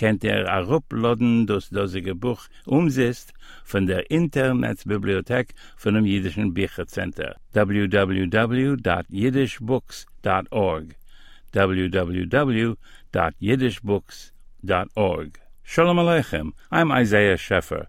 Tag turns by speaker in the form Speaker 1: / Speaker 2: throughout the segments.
Speaker 1: kennt er arupladen das dasige buch umsetzt von der internetbibliothek von dem jidischen bichercenter www.jidishbooks.org www.jidishbooks.org shalom aleichem i'm isaiah scheffer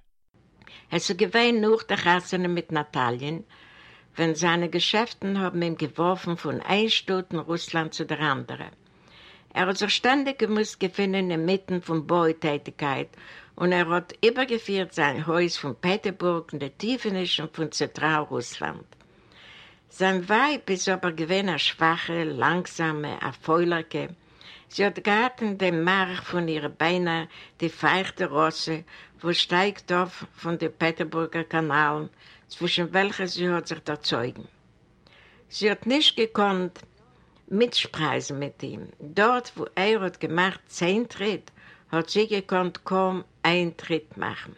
Speaker 2: Es ist gewesen nur der Gassene mit Natalien, wenn seine Geschäften haben ihm geworfen von ein Stutt in Russland zu der anderen. Er hat sich ständig gemusst gefunden inmitten von Bautätigkeit und er hat übergeführt sein Haus von Peterburg in der Tiefenisch und von Zentralrussland. Sein Weib ist aber gewesen eine schwache, langsame, erfeulerke. Sie hat gehabt in dem Mark von ihren Beinen die feuchte Rosse, wo steigt auf von den Peterburger Kanalen, zwischen welchen sie hat sich erzeugen. Sie hat nicht gekonnt mitspreisen mit ihm. Dort, wo er hat gemacht zehn Tritt, hat sie gekonnt kaum ein Tritt machen.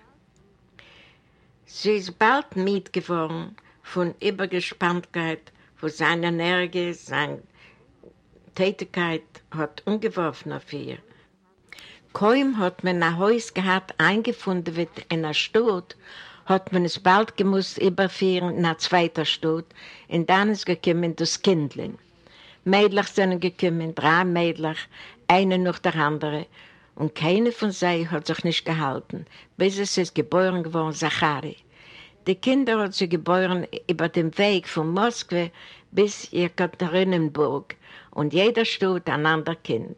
Speaker 2: Sie ist bald mitgeworden von Übergespanntheit, wo seine Energie, seine Tätigkeit hat umgeworfen auf ihr. Kaum hat man ein Haus gehabt, eingefunden wird in einer Stadt, hat man es bald gemusst überführen in einer zweiten Stadt, und dann ist gekommen das Kindlein. Mädlich sind gekommen, drei Mädlich, eine nach der andere, und keine von sie hat sich nicht gehalten, bis es ist geboren geworden, Zachari. Die Kinder hat sie geboren über den Weg von Moskau bis Jekaterinenburg, und jeder stut ein anderer Kind.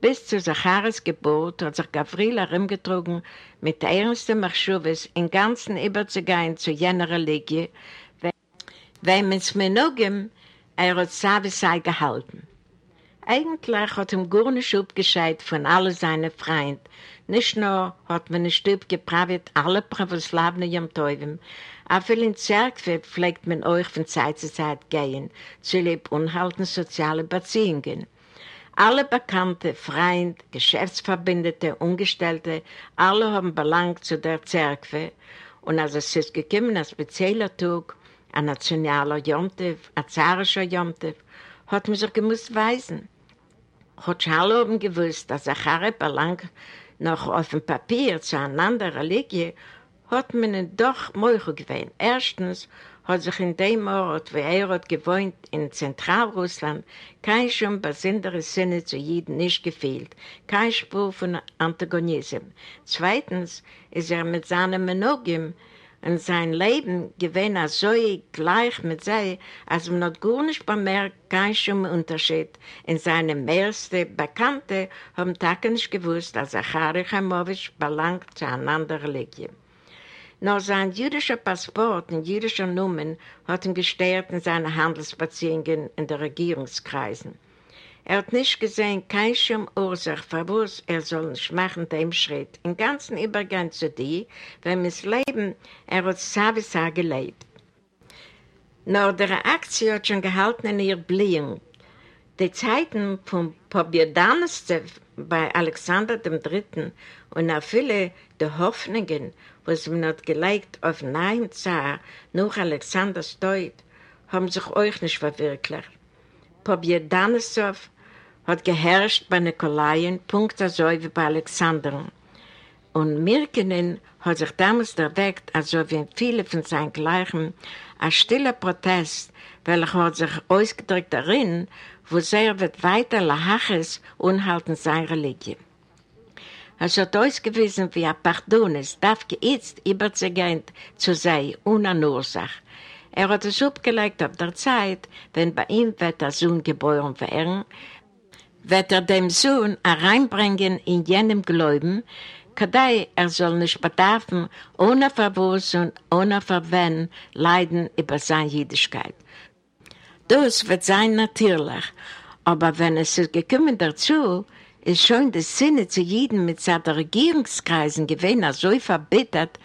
Speaker 2: Bis zu Zacharis Geburt hat sich Gavril herumgetrogen mit der ernsten Machschuves in ganzen überzugehen zu jener Religie, weil es Menogem er hat Savisai gehalten. Eigentlich hat ihm gar nicht abgescheit von allen seinen Freunden. Nicht nur hat man nicht abgepravit alle Pravoslavne Yom Teuvim, auch in Zerkwe pflegt man euch von Zeit zu Zeit gehen, zu lieb unhalten soziale Beziehungen. Alle bekannte, Freund, Geschäftsverbindete, Ungestellte, alle haben Belang zu der Zerkwe und als es ist gekommen, ein spezieller Tag, ein nationaler Jomtev, ein zarischer Jomtev, hat man sich gemusst weisen. Hat schon alle haben gewusst, dass Acharre Belang noch auf dem Papier zu einer anderen Religie hat man ihn doch Meuchel gewöhnt. Erstens hat sich in dem Ort, wo er hat gewohnt, in Zentralrussland, kein schon besonderes Sinne zu Jeden nicht gefehlt, kein Spur von Antagonismus. Zweitens ist er mit seinem Monogam in sein Leben gewesen so gleich mit sei, als man hat gar nicht bemerkt, kein schon Unterschied. In seinem ersten Bekannte haben Tage nicht gewusst, dass Achari Chamowitsch belangt zu einer anderen Religion. Nur sein jüdischer Passport und jüdischer Nummern hat ihn gestört in seinen Handelsbeziehungen in den Regierungskreisen. Er hat nicht gesehen, keine Ursache, für er soll nicht machen, dem Schritt. Im ganzen Übergang zu dir, wenn das Leben, er hat Savisa gelebt. Nur der Aktie hat schon gehalten in ihr Blicken. Die Zeiten von Pobjedanestev bei Alexander III. und auch viele der Hoffnungen, was man hat gelegt auf neuen Zar nach Alexanders Tod, haben sich euch nicht verwirklicht. Pobjedanesow hat geherrscht bei Nikolaien, Punkt so wie bei Alexandern. Und Mirkenen hat sich damals erweckt, also wie viele von seinen Gleichen, ein stiller Protest, welcher hat sich ausgedrückt darin, wo sehr wird weiter Lahaches unhalten sein Religion. Es hat ausgewiesen wie ein Pardon, es darf jetzt überzugehen zu sein, ohne Ursache. Er hat es abgelegt auf der Zeit, wenn bei ihm wird der Sohn geboren werden, wird er dem Sohn hereinbringen in jenem Glauben, kadei er soll nicht bedarfen, ohne Verwurz ohne Verwenden leiden über seine Jüdischkeit. Das wird sein natürlich, aber wenn es ist gekommen dazu, ist schon das Sinne zu Jeden mit seinen Regierungskreisen gewesen, so verbittert,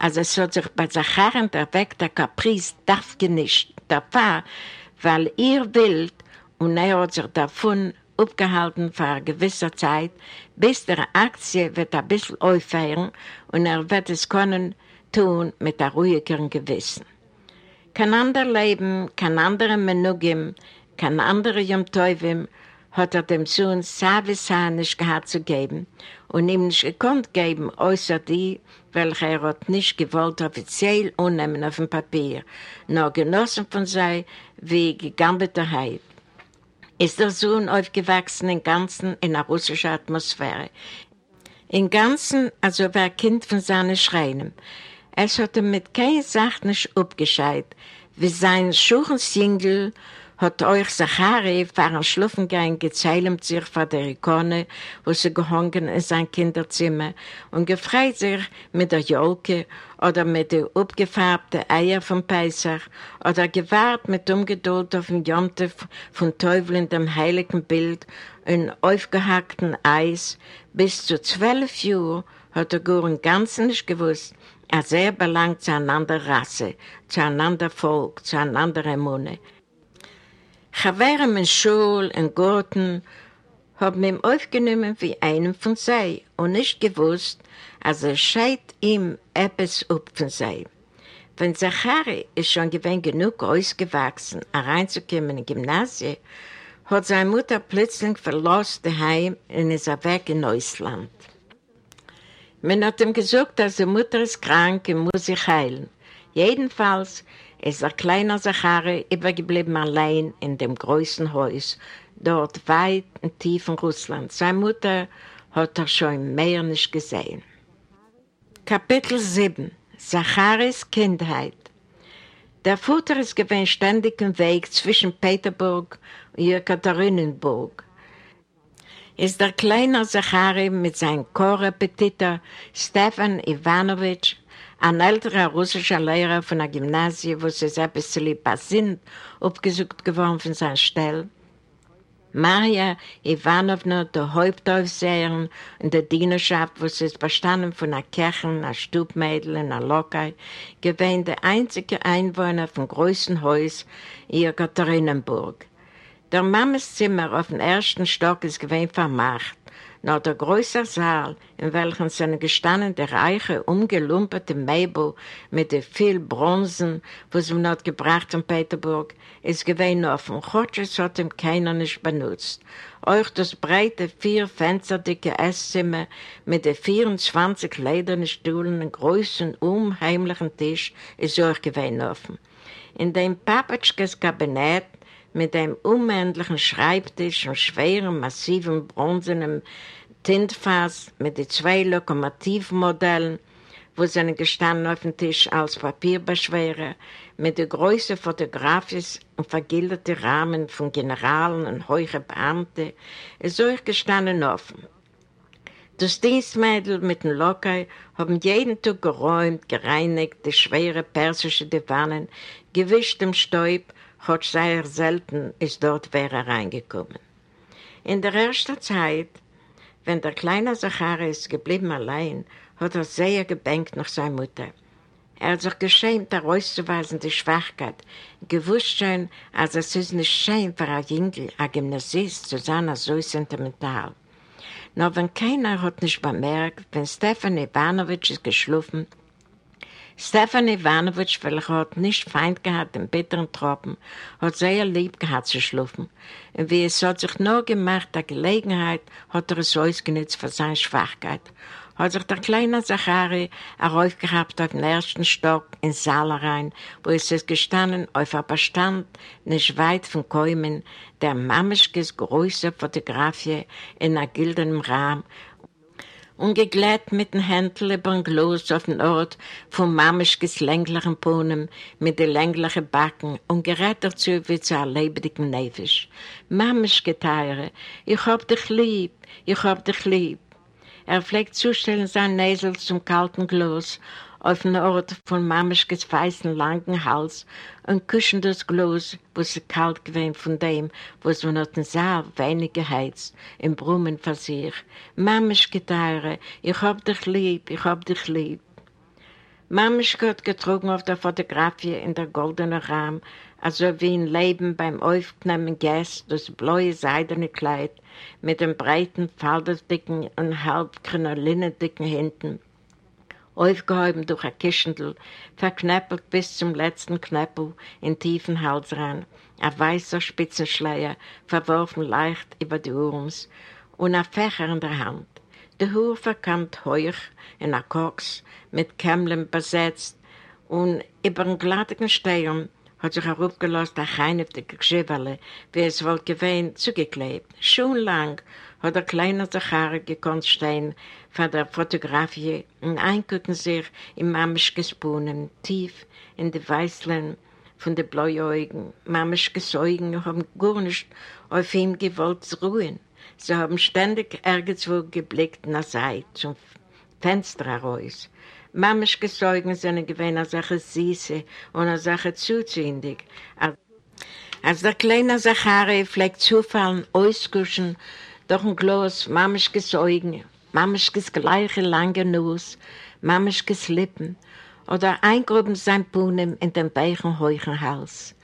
Speaker 2: als es hat sich bei Zacharen Weg der Caprice darf der Paar, weil ihr wild und er hat sich davon aufgehalten für eine gewisse Zeit, bis der Aktie wird ein bisschen aufhören und er wird es können tun mit einem ruhigeren Gewissen. Kein anderer Leben, kein anderer Menugim, kein anderer Yom Tovim hat er dem Sohn Savisa nicht gehabt zu geben und ihm nicht gekonnt geben, außer die, welche er hat nicht gewollt offiziell unnehmen auf dem Papier, nur genossen von sei wie Gegambeterheit. Ist der Sohn aufgewachsen im Ganzen in einer russischen Atmosphäre. Im Ganzen, also war Kind von seinen Schreinen. Es hat ihm mit keiner Sache nicht abgescheit, wie sein Schuchensjingel hat euch Zachari vor einem Schlafengang gezeilt sich vor der Ikone, wo sie gehangen in sein Kinderzimmer und gefreut sich mit der Jolke oder mit den abgefärbten Eier vom Peisach oder gewahrt mit Ungeduld auf dem Jontef von Teufel in dem heiligen Bild in aufgehackten Eis. Bis zu zwölf Uhr hat er gar im Ganzen nicht gewusst, als er belangt zu einer anderen Rasse, zu einem anderen Volk, zu einer anderen Munde. Chavere in Schul und Garten haben ihn aufgenommen wie einen von sei und nicht gewusst, als er scheit ihm etwas ab von sei. Wenn Zachari ist schon gewinn genug ausgewachsen, reinzukommen in Gymnasie, hat seine Mutter plötzlich verlassen daheim und ist weg in Neusland. Man hat ihm gesagt, dass die Mutter ist krank und muss sich heilen. Jedenfalls ist der kleine Zachari übergeblieben allein in dem großen Haus, dort weit und tief in Russland. Seine Mutter hat er schon mehr nicht gesehen. Kapitel 7 Zacharis Kindheit Der Vater ist gewesen ständig im Weg zwischen Peterburg und Jekaterinenburg. Ist der kleine Zachari mit seinem Chorrepetitor Stefan Ivanovich ein älterer russischer Lehrer von der Gymnasie, wo sie sehr bisschen sind, abgesucht geworden von seiner Stelle. Maria Ivanovna, der Hauptaufseherin in der Dienerschaft, wo sie bestanden von einer Kirche, einer Stubmädel, einer Lokei, gewesen der einzige Einwohner vom größten Haus in Jekaterinenburg. Der Mammes Zimmer auf dem ersten Stock ist gewesen vermacht nach der größere Saal, in welchem sind gestanden der reiche, umgelumperte Möbel mit den viel Bronzen, wo sie noch gebracht von Peterburg, ist gewesen offen. Chotsches hat ihm keiner nicht benutzt. Auch das breite, vier fensterdicke Esszimmer mit den 24 ledernen Stühlen und großen, unheimlichen Tisch ist auch gewesen offen. In dem Papatschkes Kabinett mit dem unendlichen Schreibtisch und schweren, massiven, bronzenen Tintfass mit den zwei Lokomotivmodellen, wo sie gestanden auf dem Tisch als Papierbeschwerer, mit den größten fotografisch und vergilderten Rahmen von Generalen und hohen Beamten, ist euch gestanden offen. Das Dienstmädel mit dem Locker haben jeden Tag geräumt, gereinigt, die schwere persische Divanen, gewischt im Stäub, hat sehr selten ist dort wäre reingekommen. In der ersten Zeit wenn der kleine Zacharias geblieben allein, hat er sehr gebänkt nach seiner Mutter. Er hat sich geschämt, herauszuweisen die Schwachkeit, gewusst schon, als es ist nicht schön für ein Jüngel, ein Gymnasist zu sein, so sentimental. Nur wenn keiner hat nicht bemerkt, wenn Stefan Ivanovich ist geschlafen, Stefan Ivanovich, welcher hat nicht Feind gehabt im bitteren Tropen, hat sehr lieb gehabt zu schlafen. Und wie es hat sich nur gemacht, der Gelegenheit, hat er es ausgenutzt für seine Schwachkeit. Hat sich der kleine Zachari heraufgehabt auf den ersten Stock ins Saal rein, wo es ist gestanden auf einem Bestand nicht weit von Käumen, der Mamischkes große Fotografie in einem gildenen Rahmen und geglätt mit den Händen über den Gloss auf den Ort von Mamischkes länglichen Pohnen mit den länglichen Backen und gerät dazu wie zu einem lebendigen Nefisch. Mamischke, Teire, ich hab dich lieb, ich hab dich lieb. Er pflegt zustellen sein Näsel zum kalten Gloss auf den Ort von Mamischkes weißen langen Hals und kuschen das Glas, wo sie kalt gewesen von dem, was man hat den Saal wenig geheizt, im Brummen für sich. Mamischke Teire, ich hab dich lieb, ich hab dich lieb. Mamischke hat getrogen auf der Fotografie in der goldenen Rahmen, also wie ein Leben beim aufgenommen Gäst, das blaue seidene Kleid mit den breiten, faltendicken und halb krinolинendicken Händen aufgehoben durch ein Kischendl, verknäppelt bis zum letzten Knäppel in tiefen Halsrand, ein weißer Spitzenschleier, verworfen leicht über die Urms und ein Fächer in der Hand. Der Hur verkannt heuch in einer Koks mit Kämmeln besetzt und über den glattigen Stern hat sich heraufgelost ein heineftiger Geschiverle, wie es wohl gewähnt, zugeklebt. Schon lang hat der kleine Zachare gekonnt stehen von der Fotografie und eingucken sich in Mamischkes Bohnen, tief in die Weißlein von den Bläuaugen. Mamischkes Augen haben gar nicht auf ihm gewollt zu ruhen. Sie haben ständig irgendwo geblickt nach Seite, zum Fenster heraus. Mamischkes Augen sind gewesen eine Sache süße und eine Sache zuzuindig. Als der kleine Zachare pflegt zufallen, auskuschen, durch ein Glas Mamischkes Augen, Mamischkes gleiche lange Nuss, Mamischkes Lippen oder eingruben sein Puhnen in den weichen, heuchen Hals.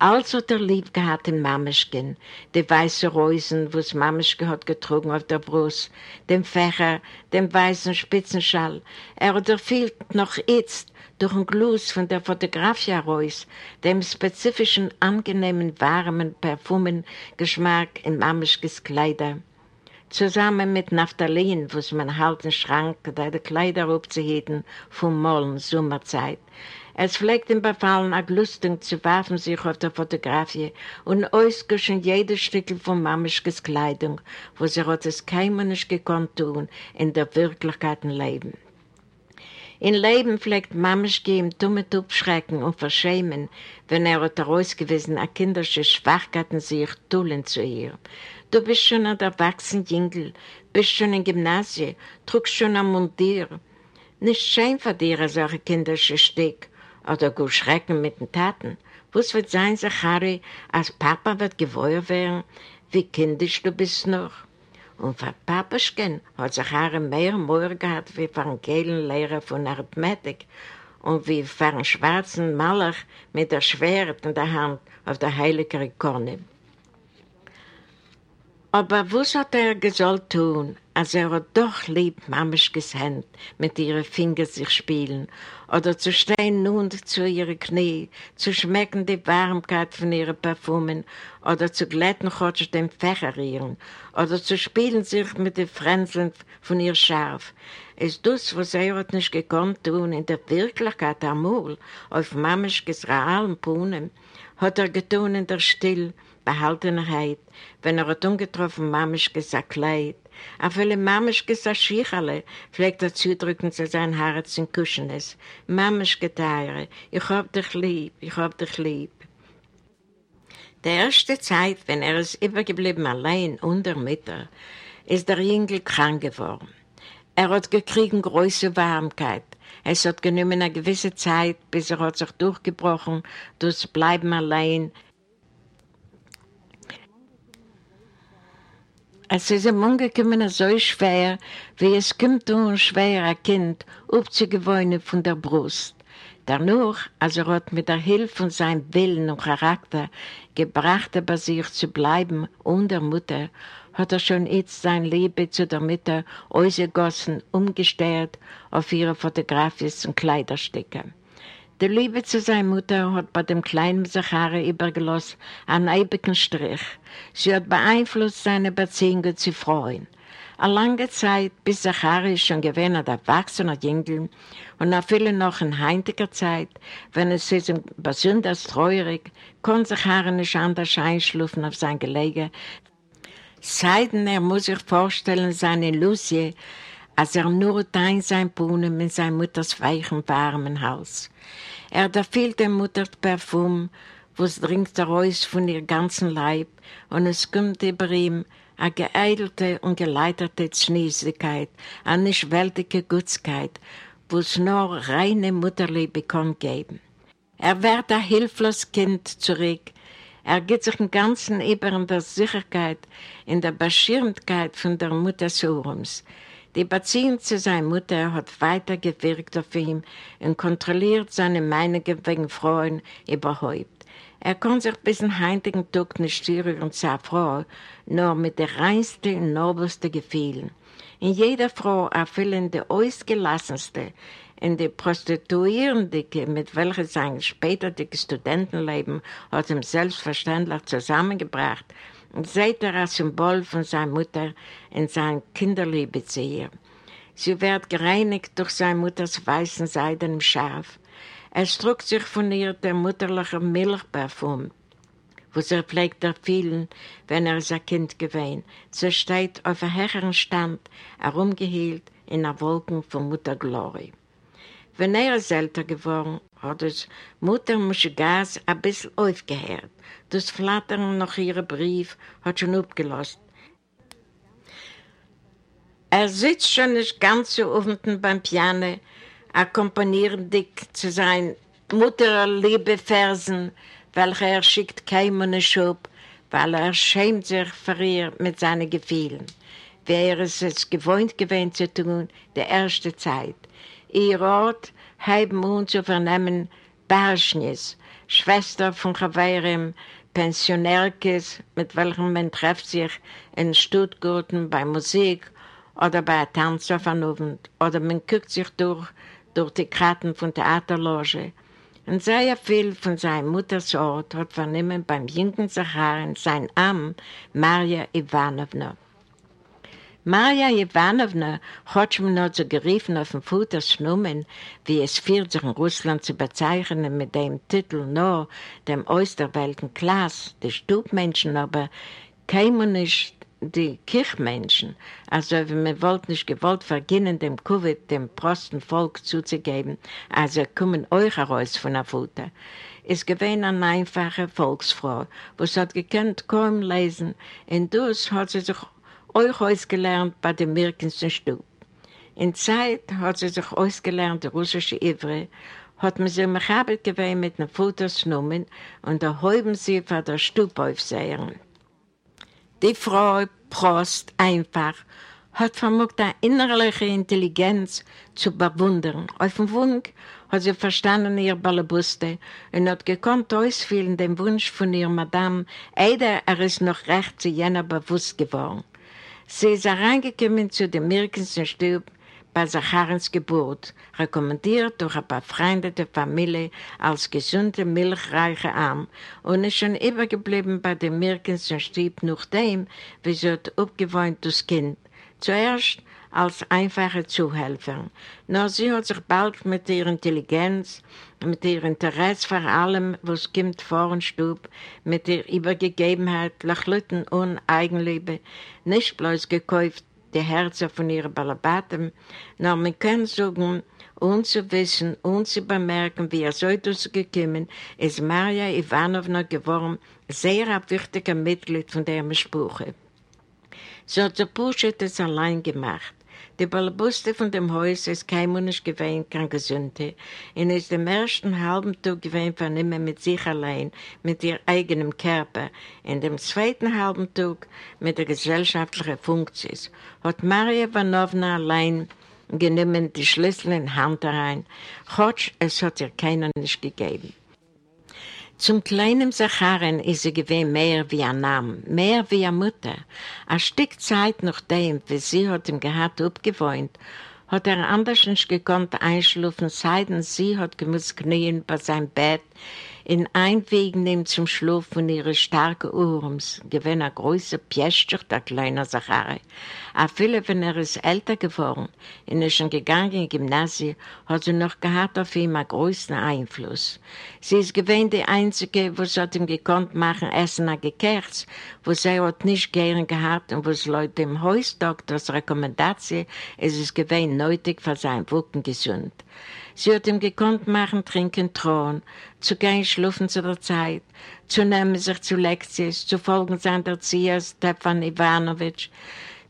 Speaker 2: Alles hat er lieb gehabt in Mamischken, die weiße Reusen, wo's Mamischke hat getrunken auf der Brust, den Fächer, den weißen Spitzenschall. Er hat erfüllt noch jetzt durch ein Gluss von der Fotografie heraus, dem spezifischen, angenehmen, warmen Parfumengeschmack in Mamischkes Kleider. Zusammen mit Naphthalin, was man halt im Schrank, da die Kleider aufzuheben vom Mollen Sommerzeit. Es pflegt ihm befallen, auch lustig zu werfen sich auf der Fotografie und ausguschen jedes Stück von Mamischkes Kleidung, wo sie hat es keinem nicht gekonnt tun in der Wirklichkeit Leben. In Leben pflegt Mamischke ihm dummet abschrecken und verschämen, wenn er hat herausgewiesen, ein kinderische Schwachkeiten sich tullen zu ihr. Du bist schon ein erwachsener Jüngel, bist schon im Gymnasium, trugst schon ein Mundier. Nicht schön für dir, ein solche kinderische Stück, oder gut schrecken mit den Taten. Was wird sein, Zachari, als Papa wird gewohr werden, wie kindisch du bist noch? Und für Papaschken hat Zachari mehr Moor gehabt wie für einen gelben Lehrer von Arithmetik und wie für einen schwarzen Maler mit der Schwert in der Hand auf der heiligen Ikone. Aber was hat er gesollt tun, als er doch lieb Mamischkes Hand mit ihren Fingern sich spielen oder zu stehen nun zu ihren Knie, zu schmecken die Warmkeit von ihren Parfumen oder zu glätten kurz den Fächer ihren oder zu spielen sich mit den Fränzeln von ihr Schaf. Ist das, was er hat nicht gekonnt tun, in der Wirklichkeit amul, auf Mamischkes realen Puhnen, hat er getan in der Still, Behaltenheit, wenn er hat ungetroffen Mamischkes ein Kleid, a viele Mamischkes ein Schicherle, pflegt er zudrücken zu sein Herz in Kuschenes. Mamischke Teire, ich hab dich lieb, ich hab dich lieb. Die erste Zeit, wenn er ist übergeblieben allein unter Mutter, ist der Jüngel krank geworden. Er hat gekriegt große Warmkeit. Es hat genommen eine gewisse Zeit, bis er hat sich durchgebrochen, das Bleiben allein, Es ist ihm umgekommen so schwer, wie es kommt um schwer ein Kind aufzugewöhnen von der Brust. Danach, als er hat mit der Hilfe von seinem Willen und Charakter gebracht, bei sich zu bleiben und der Mutter, hat er schon jetzt sein Leben zu der Mutter ausgegossen, umgestellt auf ihre Fotografien und Kleiderstücke. Die Liebe zu seiner Mutter hat bei dem kleinen Zachari übergelassen einen ewigen Strich. Sie hat beeinflusst seine Beziehungen zu Frauen. Eine lange Zeit, bis Zachari schon gewesen hat, erwachsener Jüngling, und nach viele noch in heintiger Zeit, wenn es sich besonders treurig, konnte Zachari nicht anders einschlufen auf sein Gelege. Seitdem er muss sich vorstellen, seine Lucie, als er nur dein sein Puhnen in sein Mutters weichen, warmen Haus. Er fehlt der Mutter Parfum, was dringt raus von ihr ganzen Leib, und es kommt über ihm a geeidelte und geleiterte Zniesigkeit, a nichtwältige Gutskeit, wo's nur reine Mutterliebe kann geben. Er wird ein hilfloses Kind zurück, er geht sich im Ganzen über in der Sicherheit, in der Beschirmtheit von der Mutter Surums. Die Beziehung zu seiner Mutter hat weiter gewirkt auf ihn und kontrolliert seine Meinungen wegen Frauen überhaupt. Er kann sich bis zum heutigen Tag nicht steuern seine Frau, nur mit den reinsten und nobelsten Gefühlen. In jeder Frau erfüllen die ausgelassenste und die Prostituierende, mit welcher sein späteriges Studentenleben hat ihm selbstverständlich zusammengebracht, seid er als Symbol von seiner Mutter in seiner Kinderliebe zu ihr. Sie wird gereinigt durch seine Mutters weißen seidenen Schaf. Es trug sich von ihr der mutterliche Milchparfum, was er pflegt erfüllen, wenn er sein Kind gewesen. So steht auf einem höheren Stand, herumgehielt in der Wolken von Mutterglorie. Wenn er ist älter geworden, hat es Mutter Muschigas ein bisschen aufgehört. Das Flattern nach ihrem Brief hat schon abgelassen. Er sitzt schon nicht ganz so beim Piano, akkompanieren dick zu sein Mutterliebe Versen, welche er schickt keinem einen Schub, weil er schämt sich für ihr mit seinen Gefühlen. Er es jetzt gewohnt gewesen zu tun, der erste Zeit. Ihr Ort haben uns zu vernehmen Barschnis, Schwester von Chavirem, Pensionärkes, mit welchem man trifft sich in Stuttgarten bei Musik oder bei Tanz auf einen Abend, oder man guckt sich durch durch die Karten von Theaterloge. Und sehr viel von seiner Mutters Ort hat vernommen beim jungen Sacharen sein Arm Maria Ivanovna. Maria Ivanovna hat schon noch so geriefen auf dem Futters Nummern, wie es führt sich in Russland zu bezeichnen mit dem Titel nur dem Osterwelten Klass, die Stubmenschen aber kämen nicht die Kirchmenschen, also wenn wir wollten nicht gewollt verginnen, dem Covid, dem prosten Volk zuzugeben, also kommen euch heraus von der Futter. Es gewesen eine einfache Volksfrau, was hat gekannt kaum lesen, und das hat sie sich euch ausgelernt bei dem Mirkensen Stub. In Zeit hat sie sich ausgelernt, die russische Ivre, hat man sie mechabelt gewesen mit einer Futtersnummer und da häuben sie von der Stub aufsehen. Die Frau Prost einfach hat vermogt eine innerliche Intelligenz zu bewundern. Auf dem Wunsch hat sie verstanden ihr Ballabuste und hat gekonnt ausfüllen den Wunsch von ihrer Madame, eider er ist noch recht zu jener bewusst geworden. Sie ist hereingekommen zu dem Mirkensen Stub bei Zacharens Geburt, rekommendiert durch ein paar Freunde der Familie als gesunde, milchreiche Arm und ist schon übergeblieben bei dem Mirkensen Stieb nachdem, wie sie hat abgewohnt das Kind. Zuerst als einfache Zuhelferin. Nur sie hat sich bald mit ihrer Intelligenz, mit ihrem Interesse vor allem, was kommt vor den Stub, mit ihrer Übergegebenheit, Lachlütten und Eigenliebe, nicht bloß gekauft die Herzen von ihren Balabaten, nur man kann sagen, ohne zu wissen, ohne zu bemerken, wie er so gekommen ist Maria Ivanovna geworden, sehr ein wichtiger Mitglied von der Sprache. So hat der Pusche das allein gemacht. Die Balabuste von dem Haus ist kein Mensch gewesen, kein Gesundte. Und ist dem ersten halben Tag gewesen vernehmen mit sich allein, mit ihr eigenem Körper. In dem zweiten halben Tag mit der gesellschaftlichen Funktion. Hat Maria Ivanovna allein genommen die Schlüssel in die Hand herein. Gott, es hat ihr keiner nicht gegeben. Zum kleinen Sacharen ist sie gewesen mehr wie ein Name, mehr wie eine Mutter. Ein Stück Zeit nachdem, wie sie hat ihm gehabt abgewohnt, hat er anders nicht gekonnt einschlafen, seitdem sie hat gemusst knien bei seinem Bett In einwegen ihm zum Schlaf von ihre starken Urms, gewinn a größer Pjeschter, der kleine Sachare. A viele, wenn er ist älter geworden, in er schon gegangen in Gymnasie, hat sie noch gehabt auf ihm a größten Einfluss. Sie ist gewinn die Einzige, wo sie hat ihm gekonnt machen, essen a Gekerz, wo sie hat nicht gern gehabt und wo es Leute im Hausdoktors Rekommendation ist es gewinn nötig für sein Wucken gesund. Sie hat ihm gekonnt machen, trinken, trauen, zu gehen schlufen zu der Zeit, zu nehmen sich zu Lektions, zu folgen seiner Erzieher Stefan Ivanovich.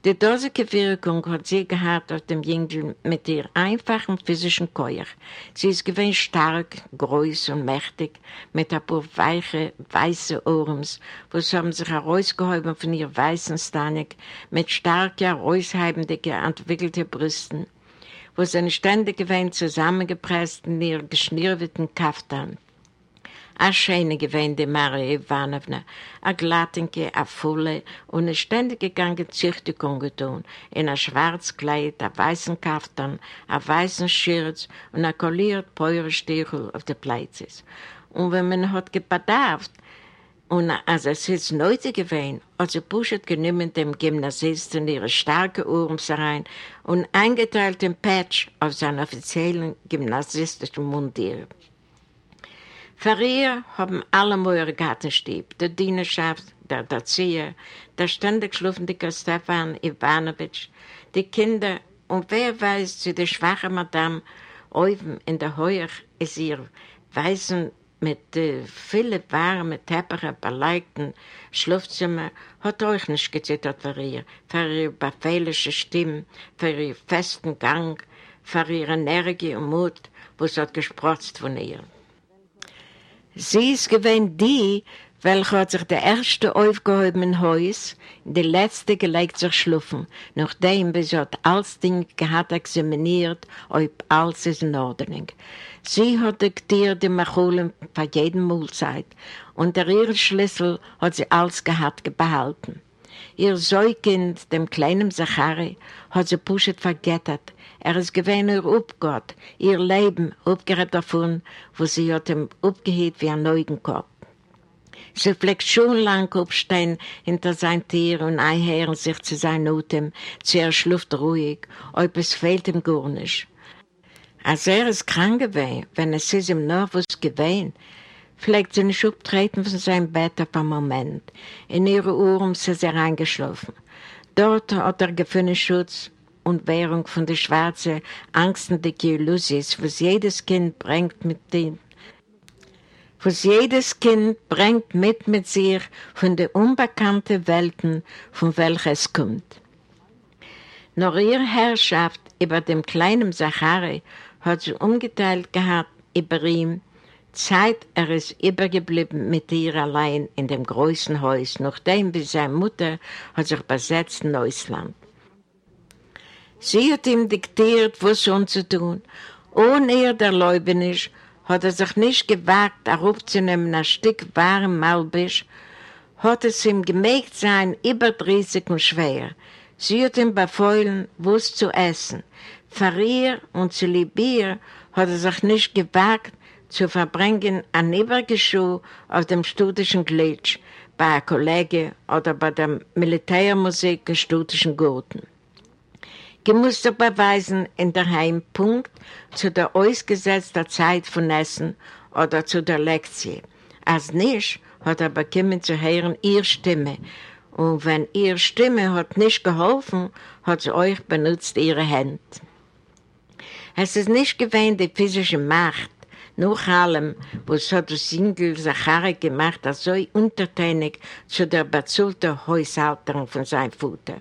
Speaker 2: Die dosige Wirkung hat sie gehabt auf dem Jüngling mit ihr einfachen physischen Keuer. Sie ist gewinn stark, groß und mächtig, mit ein paar weiche, weiße Ohrens, wo sie haben sich herausgehoben von ihr weißen Stanik, mit stark herausheibenden, entwickelten Brüsten wo seine Stände gewähnt zusammengepresst in ihr geschnürweten Kaftan. A schöne gewähnt die Maria Ivanovna, a glattenke, a volle und eine ständig gegangen Züchtigung getun, in a schwarz Kleid, a weißen Kaftan, a weißen Schürz und a kolliert Peurestichel auf der Pleizes. Und wenn man hat gebedarft, und als es jetzt nötig gewesen, hat sie Puschet genommen dem Gymnasisten ihre starke Urms rein und eingeteilt den Patch auf seinen offiziellen gymnasistischen Mundier. Ihr haben alle Möhre Gartenstieb, der Dienerschaft, der Erzieher, der ständig schlufende Stefan Ivanovich, die Kinder und wer weiß, zu der schwachen Madame oben in der Heuer ist ihr weißen mit äh, vielen warmen Teppichen belegten Schlafzimmer hat euch nicht gezittert für ihr, für ihre befehlische Stimme, für ihren festen Gang, für ihre Energie und Mut, was hat gesprotzt von ihr. Sie ist gewesen die, welche hat sich der erste aufgehoben Haus, die letzte gelegt sich schlufen, nachdem sie hat alles Ding gehabt examiniert, ob alles ist in Ordnung. Sie hat diktiert die Machulen für jeden Mahlzeit und der ihre Schlüssel hat sie alles gehabt behalten. Ihr Säukind, dem kleinen Zachari, hat sie Puschet vergettert. Er ist gewähnt ihr Upgott, ihr Leben, abgerät davon, wo sie hat ihm abgehet wie ein Neugenkopf. Sie fleckt schon lang aufstehen hinter sein Tier und einhören sich zu sein Atem, zu schluft ruhig, ob es fehlt ihm gar nicht. Als er ist krank gewesen, wenn es ist noch was gewesen, pflegt sie nicht abtreten von seinem Bett auf einen Moment. In ihre Ohren ist sie reingeschlafen. Dort hat er gefunden Schutz und Währung von der schwarzen, angstenden Illusis, was jedes Kind bringt mit den was jedes Kind bringt mit mit sich von den unbekannten Welten, von welcher es kommt. Nach ihrer Herrschaft über dem kleinen Sachari hat sie umgeteilt gehabt über ihm, Zeit er ist übergeblieben mit ihr allein in dem großen Haus, nachdem wie seine Mutter hat sich besetzt in Neusland. Sie hat ihm diktiert, was schon zu tun. Ohne ihr der Leubenisch hat er sich nicht gewagt, aufzunehmen ein Stück warm Malbisch, hat es ihm gemägt sein, überdrüssig und schwer. Sie hat ihm befeuillen, was zu essen. Für ihr und zu lieb ihr hat er sich nicht gewagt, zu verbringen ein Übergeschuh auf dem studischen Glitsch bei einem Kollegen oder bei der Militärmusik des studischen Gurten. Gemusst beweisen in der Heimpunkt zu der ausgesetzten Zeit von Essen oder zu der Lektie. Als nicht hat er bekommen zu hören ihre Stimme und wenn ihre Stimme hat nicht geholfen, hat sie euch benutzt ihre Hände. Es ist nicht gewähnt die physische Macht, nach allem, was hat der Single Zachari gemacht, als so untertänig zu der bezahlte Haushalterung von seinem Vater.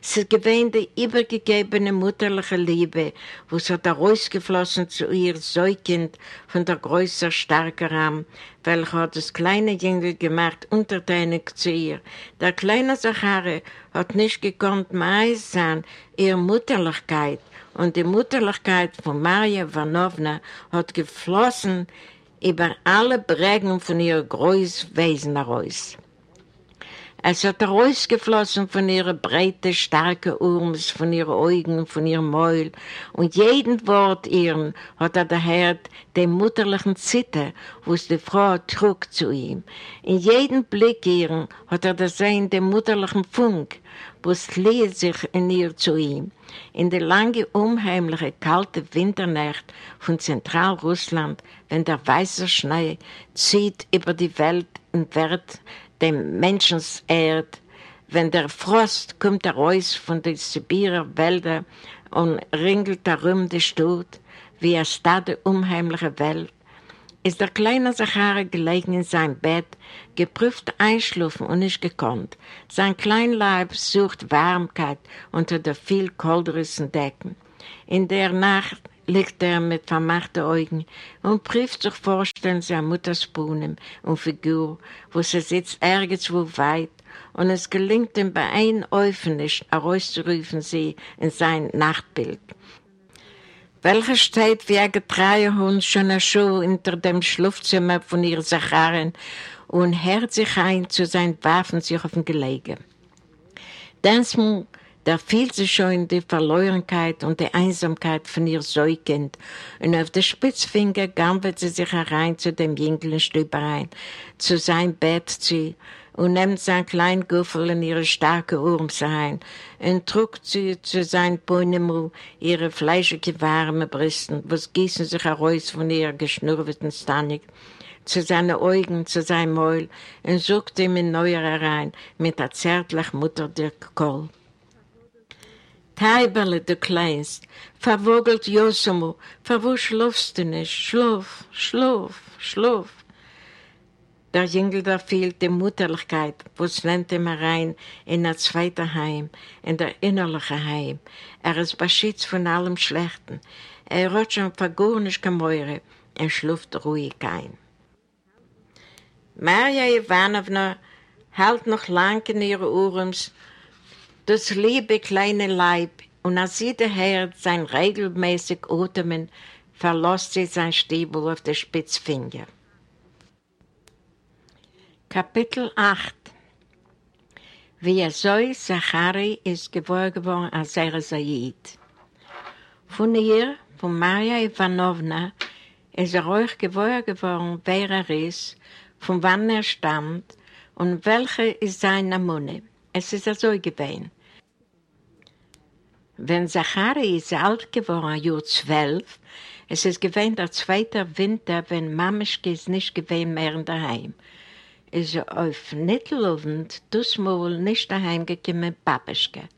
Speaker 2: Ist gewähnt die übergegebene mutterliche Liebe, was hat er rausgeflossen zu ihr Säukind von der größer, starker Rahmen, welcher hat das kleine Jüngel gemacht, untertänig zu ihr. Der kleine Zachari hat nicht gekonnt, mais sein, ihre Mutterlichkeit, und die Mutterlichkeit von Maria Ivanovna hat geflossen über alle Prägungen von ihrem Großwesen heraus. Es hat rausgeflossen von ihrer breite, starke Urms, von ihren Augen, von ihrem Mäul. Und jeden Wort ihren hat er gehört, den mutterlichen Zitter, wo es die Frau trug zu ihm. In jedem Blick ihren hat er gesehen den mutterlichen Funk, es lädt sich in ihr zu ihm. In der lange, unheimliche, kalte Winternacht von Zentralrussland, wenn der weiße Schnee zieht über die Welt und wird dem Menschens Erd, wenn der Frost kommt heraus von den Sibirer Wäldern und ringelt darum die Stadt, wie eine starre, unheimliche Welt, ist der kleine Sachare gelegen in sein Bett, geprüft einschlafen und nicht gekonnt. Sein Kleinleib sucht Warmkeit unter der viel kälteren Decken. In der Nacht liegt er mit vermachten Augen und prüft sich vorstellen seiner Mutters Bohnen und Figur, wo sie sitzt irgendwo weit, und es gelingt ihm bei einem Eufen herauszurufen sie in sein Nachtbild. Welcher steht wie ein Getreihund schon ein Schuh hinter dem Schlafzimmer von ihr Sacharin und hört sich ein zu seinen Waffen sich auf dem Gelege. Desmond da fiel sie schon die Verlorenheit und die Einsamkeit von ihr Säugend, und auf der Spitzfinger gammelt sie sich herein zu dem jünglichen Stüberein, zu sein Bett zu, und nimmt sein kleinen Guffel in ihre starke Urms ein, und drückt sie zu sein Bäunemu ihre fleischige warme Brüsten, was gießen sich heraus von ihrer geschnurrten Stanik, zu seinen Augen, zu seinem Maul, und sucht ihm in neuer herein mit der zärtlich Mutter der Kohl. Teiberle, du kleinst, verwogelt Josumo, verwo schlufst du nicht, schluf, schluf, schluf. Der Jüngel da fehlt die Mutterlichkeit, wo es nennt ihm rein in das zweite Heim, in der innerliche Heim. Er ist beschützt von allem Schlechten. Er hat schon vergornisch gemäure, er schluft ruhig ein. Maria Ivanovna hält noch lang in ihre Uhrens, das liebe kleine Leib, und als sie der Herr sein regelmäßig Atmen, verlässt sie sein Stiebel auf der Spitzfinger. Kapitel 8 Wie er soll, Zachari ist geworden worden als er Said. Von ihr, von Maria Ivanovna, ist er euch geworden geworden, wer er ist, von wann er stammt und welche ist seine Munde. Es ist so gewesen. Wenn Zachari ist alt geworden, Jahr zwölf, es ist gewesen der zweite Winter, wenn Mamischke ist nicht gewesen mehr daheim. Ist auf Nittelowend, das Mal nicht daheim gekommen, Papischke.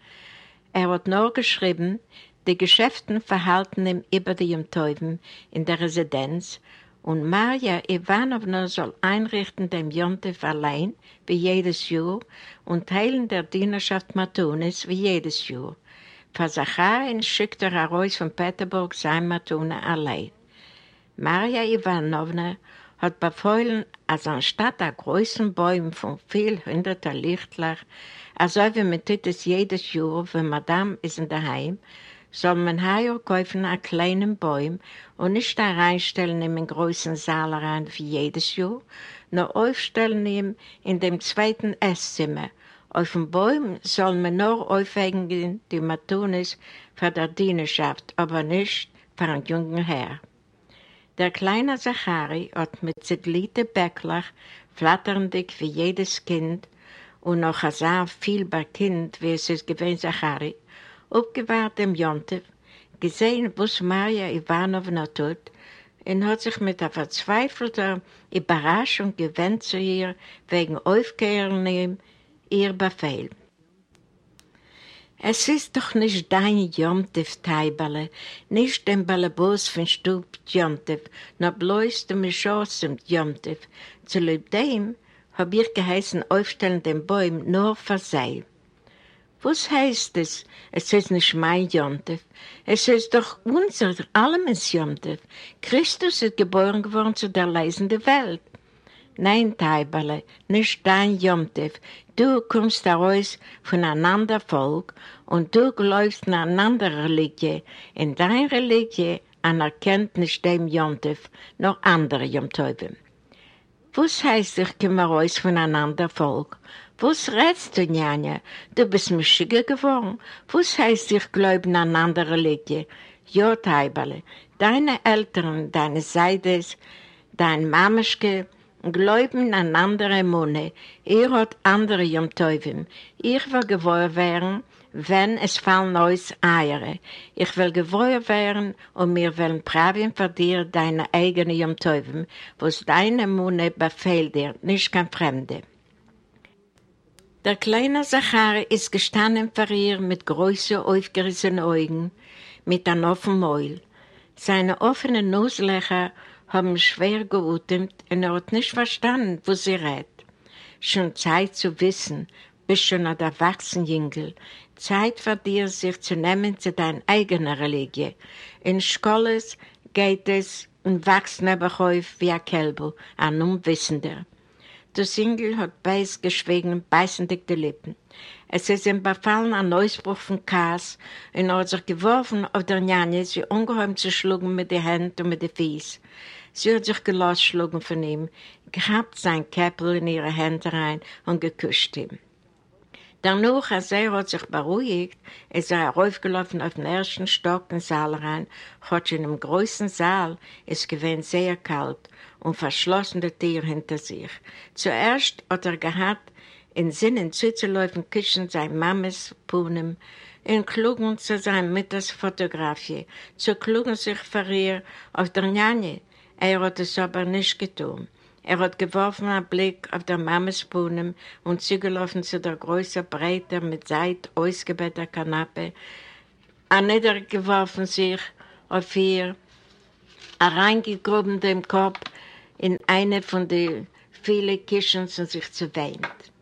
Speaker 2: Er hat nur geschrieben, die Geschäften verhalten ihm über die Teufel in der Residenz und Maria Ivanovna soll einrichten dem Jontef allein, wie jedes Jahr, und teilen der Dienerschaft Matunis, wie jedes Jahr. Für Zacharin schickt er heraus von Peterburg sein Matune allein. Maria Ivanovna hat befeuillen, als anstatt der großen Bäume von viel hunderter Lichtlach, also wie man tut es jedes Jahr, wenn Madame ist in der Heim, soll man heuer kaufen einen kleinen Baum und nicht da reinstellen in den großen Saal rein wie jedes Jahr, nur aufstellen ihm in dem zweiten Esszimmer. Auf dem Baum soll man nur aufhängen die Matunis für die Dienerschaft, aber nicht für einen jungen Herr. Der kleine Zachari hat mit Ziglite Bäcklach, flatterndig wie jedes Kind und noch ein viel bei Kind, wie es ist gewesen Zachari, aufgewahrt im Jontef, gesehen, was Maria Ivanovna tut, und hat sich mit einer verzweifelten Überraschung gewendet zu ihr wegen Aufkehren ihr Befehl. Es ist doch nicht dein Jontef, Teiberle, nicht den Balabos von Stub Jontef, nur bloß dem Schossem Jontef. Zu dem hab ich geheißen, aufstellen den Bäum nur für sei. Was heißt es? Es ist nicht mein Jontef. Es ist doch unser allemes Jontef. Christus ist geboren geworden zu der leisenden Welt. Nein, Teiberle, nicht dein Jontef. Du kommst heraus von einem anderen Volk und du läufst in eine andere Religie. In deiner Religie anerkennt nicht dem Jontef, noch andere Jomteufel. Was heißt, ich komme heraus von einem anderen Volk? Was redst du, Njanja? Du bist Mischiger geworden. Was heißt, ich glaube an andere Religie? Ja, Teiberle, deine Eltern, deine Seides, dein Mameschke, glauben an andere Munde. Ihr habt andere Jomteuvim. Ich will gewohr werden, wenn es fallen neues Eier. Ich will gewohr werden und wir wollen pravien für dir deine eigene Jomteuvim, was deine Munde befehlt dir, nicht kein Fremde. Der kleine Zachar ist gestanden vor ihr mit großen, aufgerissenen Augen, mit einem offenen Mäul. Seine offenen Nusslöcher haben schwer geutert und er hat nicht verstanden, wo sie redet. Schon Zeit zu wissen, bist schon ein Erwachsenjüngel. Zeit für dir, sich zu nehmen zu deiner eigenen Religion. In Schkoles geht es und wächst nebenhäuf wie ein Kälber, ein Unwissender. Der Single hat beiß geschwiegen, beißendig die Lippen. Es ist ihm befallen ein Ausbruch von Chaos und hat sich geworfen auf der Njanje, sie ungeheuer zu schlugen mit den Händen und mit den Fies. Sie hat sich gelost schlugen von ihm, gehabt sein Käppel in ihre Hände rein und geküsst ihm. Danach, als er hat sich beruhigt, ist er raufgelaufen auf den ersten Stock in den Saal rein, hat in dem großen Saal, es gewesen sehr kalt und verschlossen die Tür hinter sich. Zuerst hat er gehabt, in Sinnen zuzulaufen, küssen sein Mames Punem, in klugen zu sein Mittagsfotografie, zu klugen sich für ihr auf der Njanje. Er hat es aber nicht getan. Er hat geworfen einen Blick auf der Mames Punem und zugelaufen zu der großen Breite mit Seit ausgebetteter Kanappe, er niedergeworfen sich auf ihr, reingegruben den Kopf in eine von den vielen Kischens und sich zu weint.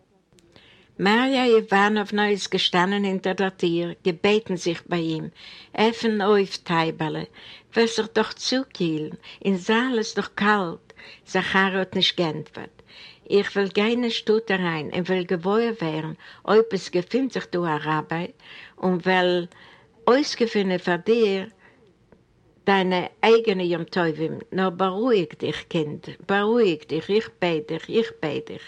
Speaker 2: Maria Ivanovna ist gestanden hinter der Tür, gebeten sich bei ihm. Öffnen auf, Teiberle, wirst doch doch zukielen, in Saal ist doch kalt. Zachar hat nicht geantwortet. Ich will keine Stute rein und will gewohr werden, ob es gefindet sich du Rabbi und will ausgefunden für dir deine eigene Yom Tovim. Nur beruhig dich, Kind, beruhig dich, ich bete dich, ich bete dich.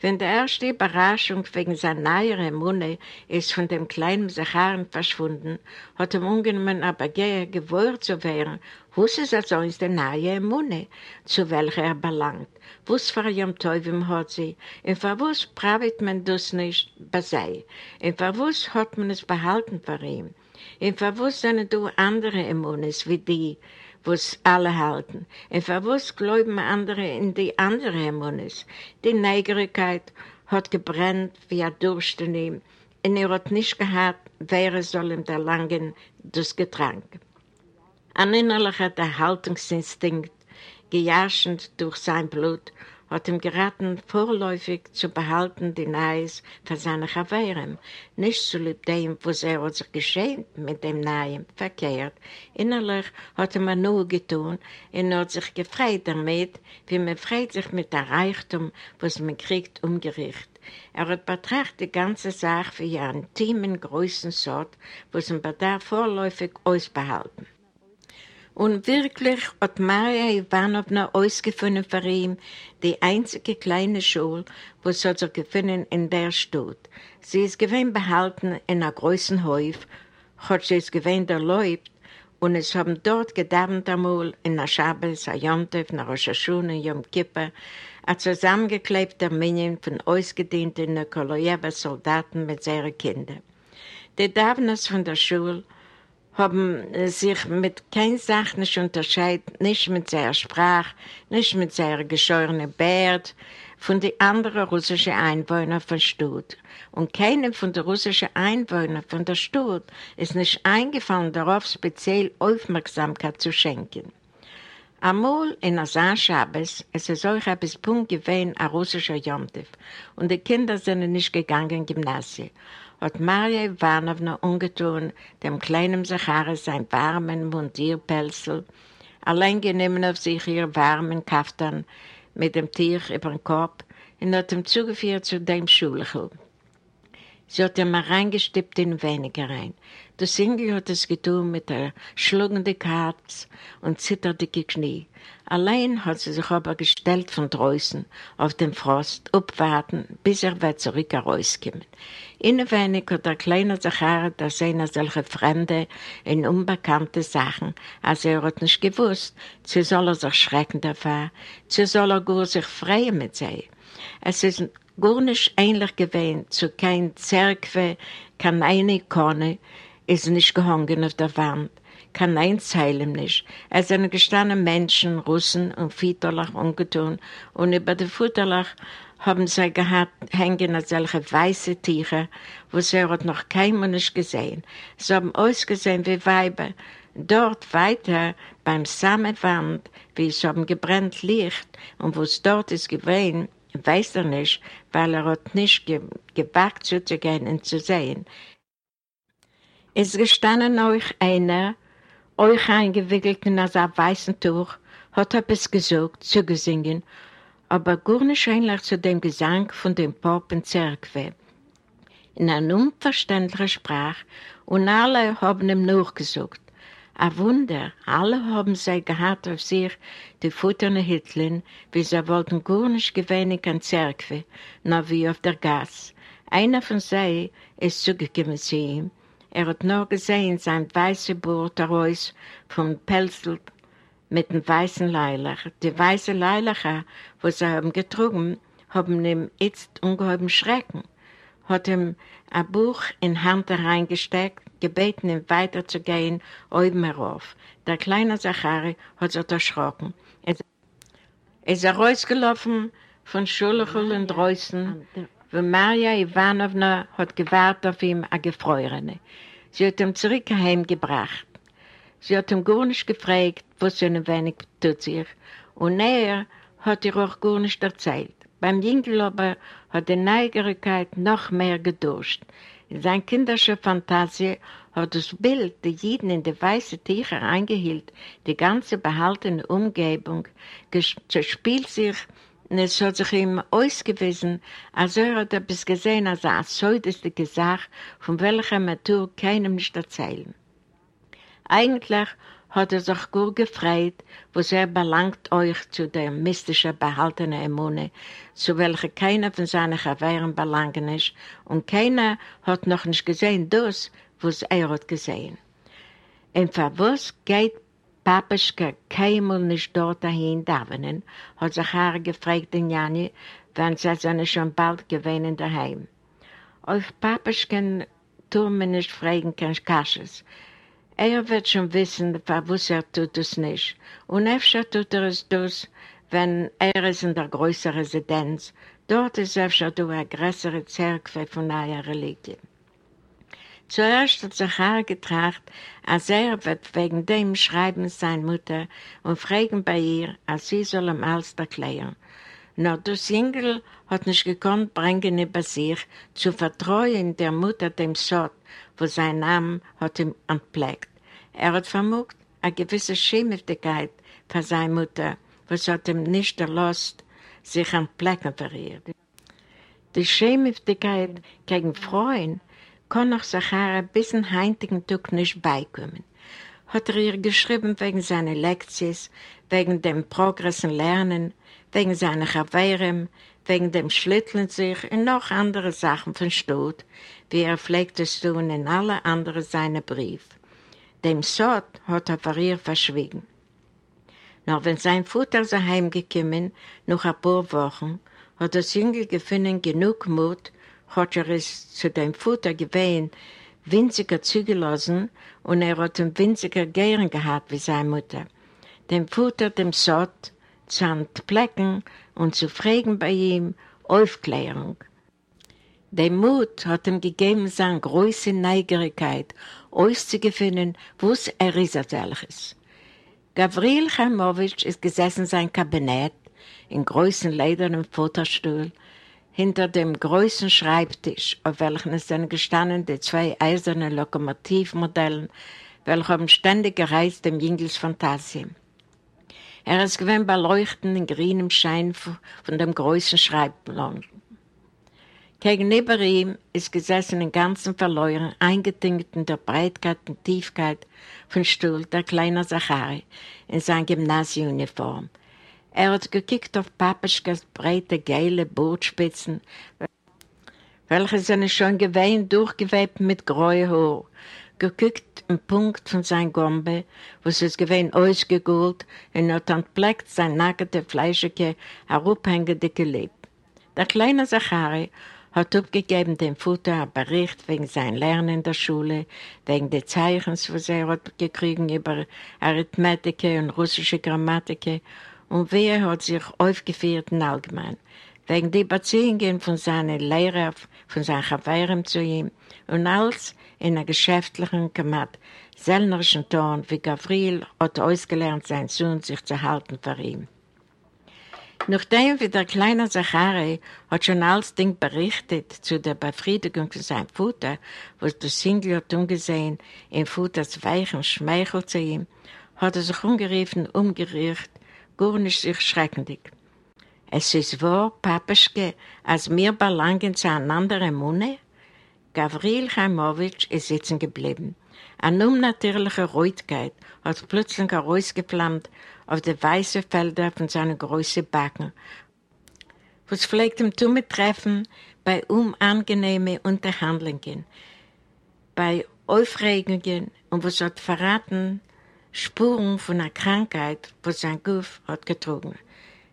Speaker 2: Wenn die erste Überraschung wegen seiner neueren Munde ist von dem kleinen Sacharen verschwunden, hat ihm ungenommen aber gehe gewohrt zu werden, was ist also ist der neue Munde, zu welcher er belangt, was für ein Teufel hat sie, und für was pravit man das nicht bei sei, und für was hat man es behalten für ihn, und was sind du andere Immunes wie die, was alle halten. Und was glauben andere in die andere Immunes? Die Neugierigkeit hat gebrennt wie ein Durst in ihm, und er hat nicht gehabt, wer soll ihm erlangen das Getränk. Ein innerlicher Erhaltungsinstinkt, gejaschend durch sein Blut, hat ihm geraten, vorläufig zu behalten die Neis für seine Chavirem, nicht zu lieb dem, was er hat sich geschämt mit dem Neuen, verkehrt. Innerlich hat er mir nur getan und hat sich gefreut damit, wie man freut sich mit der Reichtum, was man kriegt, umgerichtet. Er hat betrachtet die ganze Sache wie einen intimen, größten Sort, was man bedarf vorläufig ausbehalten. Und wirklich hat Maria Ivanovna ausgefunden für ihn die einzige kleine Schule, wo sie sich gefunden in der Stadt. Sie ist gewinn behalten in einer großen Häuf, hat sie es gewinn erläuft, und es haben dort gedauert einmal in der Schabes, a Jontef, na Rosh Hashuna, Yom Kippur, ein zusammengeklebter Minion von ausgedienten Nikolajewa-Soldaten mit seinen Kindern. Die Davners von der Schule haben sich mit keiner Sache nicht unterscheidet, nicht mit seiner Sprache, nicht mit seiner geschorenen Bärd von den anderen russischen Einwohnern von Stutt. Und keinem von den russischen Einwohnern von der Stutt ist nicht eingefallen, darauf speziell Aufmerksamkeit zu schenken. Einmal in Schabes, es ist euch etwas Punkt gewesen, ein russischer Jomtiv, und die Kinder sind nicht gegangen im Gymnasium hat Maria Ivanovna ungetun, dem kleinen Zacharis sein warmen Mundierpelzel, allein genommen auf sich ihr warmen Kaftan mit dem Tier über den Kopf und hat ihm zugeführt zu dem Schulchel. Sie hat ihm reingestippt in weniger rein. Der Single hat es getan mit der schlugenden Katz und zitterdicke Knie. Allein hat sie sich aber gestellt von draußen auf den Frost, abwarten, bis er wird zurück herauskommen. Innenwenig hat der kleine Zachar, dass einer solche fremde und unbekannte Sachen, als er hat nicht gewusst, zu soll er sich schrecken davon, zu soll er gut sich freuen mit sei. Es ist gar nicht ähnlich gewesen zu kein Zerkwe, kein eine Ikone, ist nicht gehangen auf der Wand kein Einzeilen nicht. Es sind gestanden Menschen, Russen und Vieterlach umgetun und über die Futterlach haben sie gehabt, hängen solche weiße Tiere, wo sie hat noch keiner nicht gesehen. Sie haben ausgesehen wie Weiber. Dort weiter beim Samenwand, wie es haben gebrennt Licht und wo es dort ist gewesen, weiß er nicht, weil er hat nicht ge gewagt zu gehen und zu sehen. Es gestanden euch einer, euch eingewickelt in einem weißen Tuch, hat etwas gesucht, zu gesingen, aber gar nicht ähnlich zu dem Gesang von dem Popenzerkwe. In einer unverständlichen Sprache und alle haben ihm nachgesucht. Ein Wunder, alle haben sie gehabt auf sich, die futterne Hitlin, wie sie wollten gar nicht gewöhnlich an Zerkwe, nur wie auf der Gas. Einer von sie ist zugekommen zu ihm, er hat nur gesehen, sein weißer Bord heraus vom Pelzel mit dem weißen Leilach. Die weiße Leilacher, wo sie haben getrunken, haben ihm jetzt ungeheuben Schrecken. Hat ihm ein Buch in die Hand reingesteckt, gebeten, ihm weiterzugehen, oben herauf. Der kleine Zachari hat sich erschrocken. Er ist rausgelaufen von Schulachel und Dreußen, wo Maria Ivanovna hat gewartet auf ihn, eine Gefreurene. Sie hat ihn zurück heimgebracht. Sie hat ihn gar nicht gefragt, was so ein wenig tut sich. Und er hat ihr auch gar nicht erzählt. Beim Jüngel hat die Neugierigkeit noch mehr gedurcht. In seiner kinderischen Fantasie hat das Bild der Jeden in die weißen Tücher eingehielt, die ganze behaltene Umgebung, gespielt sich und es hat sich ihm ausgewiesen, als er hat etwas gesehen, als eine säudeste Sache, von welcher Natur keinem nicht erzählen. Eigentlich hat er sich gut gefreut, was er belangt euch zu der mystischen behaltenen Immune, zu welcher keiner von seinen Gewehren belangen ist, und keiner hat noch nicht gesehen das, was er hat gesehen. Und für was geht Papaschke keinmal nicht dort dahin davenen, hat sich Haar gefragt den Jani, wenn sie seine schon bald gewähnen daheim. Auf Papaschken tun wir nicht fragen kein Kasches. Er wird schon wissen, was er tut es nicht. Und öfter tut er es das, wenn er ist in der größeren Residenz. Dort ist öfter du eine größere Zerkwe von einer Religion. Zuerst hat sich hergetracht, als er wird wegen dem schreiben sein Mutter und fragen bei ihr, als sie soll ihm alles erklären. Nur das Jüngel hat nicht gekonnt bringen über sich, zu vertrauen der Mutter dem Sot, wo sein Name hat ihm entpflegt. Er hat vermutet, eine gewisse Schämhaftigkeit für seine Mutter, was hat ihm nicht erlaubt, sich entpflegen für ihr. Die Schämhaftigkeit gegen Freuen kann noch Sachara bis in heintigen Tag nicht beikommen. Hat er ihr geschrieben wegen seiner Lektions, wegen dem Progressen Lernen, wegen seiner Chavirem, wegen dem Schlitteln sich und noch andere Sachen von Stot, wie er pflegt es tun in alle anderen seine Brief. Dem Sot hat er für ihr verschwiegen. Noch wenn sein Futter so heimgekommen, nach ein paar Wochen, hat das Jüngel gefunden genug Mut, hat er es zu dem Futter gewähnt, winziger zugelassen und er hat einen winziger Gären gehabt wie seine Mutter. Dem Futter, dem Sott, zu entplecken und zu fragen bei ihm Aufklärung. Der Mut hat ihm gegeben seine große Neugierigkeit, auszugefinden, was er ist als solches. Gavril Chaimowitsch ist gesessen in sein Kabinett, in großen ledernen Futterstuhl, hinter dem großen Schreibtisch, auf welchem sind gestanden die zwei eisernen Lokomotivmodellen, welche haben ständig gereist im Jingels Fantasie. Er ist gewinn beleuchtet in grünem Schein von dem großen Schreibplan. Gegenüber ihm ist gesessen im ganzen Verleuren, eingetinkt in der Breitkeit und Tiefkeit von Stuhl, der kleine Zachari in seiner Gymnasiuniform. Er hat gekickt auf Papischkas breite, geile Bootspitzen, welche sind schon gewähnt durchgewebt mit grauem Haar, gekickt im Punkt von seinem Gombe, wo es ist gewähnt ausgegult und hat entbleckt sein nackte, fleischige, herabhängende Geleib. Der kleine Zachari hat abgegeben dem Futter einen Bericht wegen sein Lernen in der Schule, wegen der Zeichens, was er hat gekriegt über Arithmetik und russische Grammatik und wie er hat sich aufgeführt in allgemein, wegen der Beziehungen von seinen Lehrern, von seinen Chavayram zu ihm und alles in einer geschäftlichen, gemacht, sellnerischen Ton, wie Gavril hat ausgelernt, sein Sohn sich zu halten für ihn. Nachdem wie der kleine Zachari hat schon alles Ding berichtet zu der Befriedigung von seinem Vater, was der Single hat umgesehen, in Vaters weichen Schmeichel zu ihm, hat er sich umgerufen, umgerührt, gar nicht sich schreckendig. Es ist wahr, Papaschke, als wir belangen zu einer anderen Munde? Gavril Chaimowitsch ist sitzen geblieben. Eine unnatürliche Reutkeit hat plötzlich herausgeflammt auf die weißen Felder von seinen großen Backen. Was pflegt ihm zu treffen bei unangenehmen Unterhandlungen, bei Aufregungen und was hat verraten, Spuren von einer Krankheit, was sein Guff hat getrogen.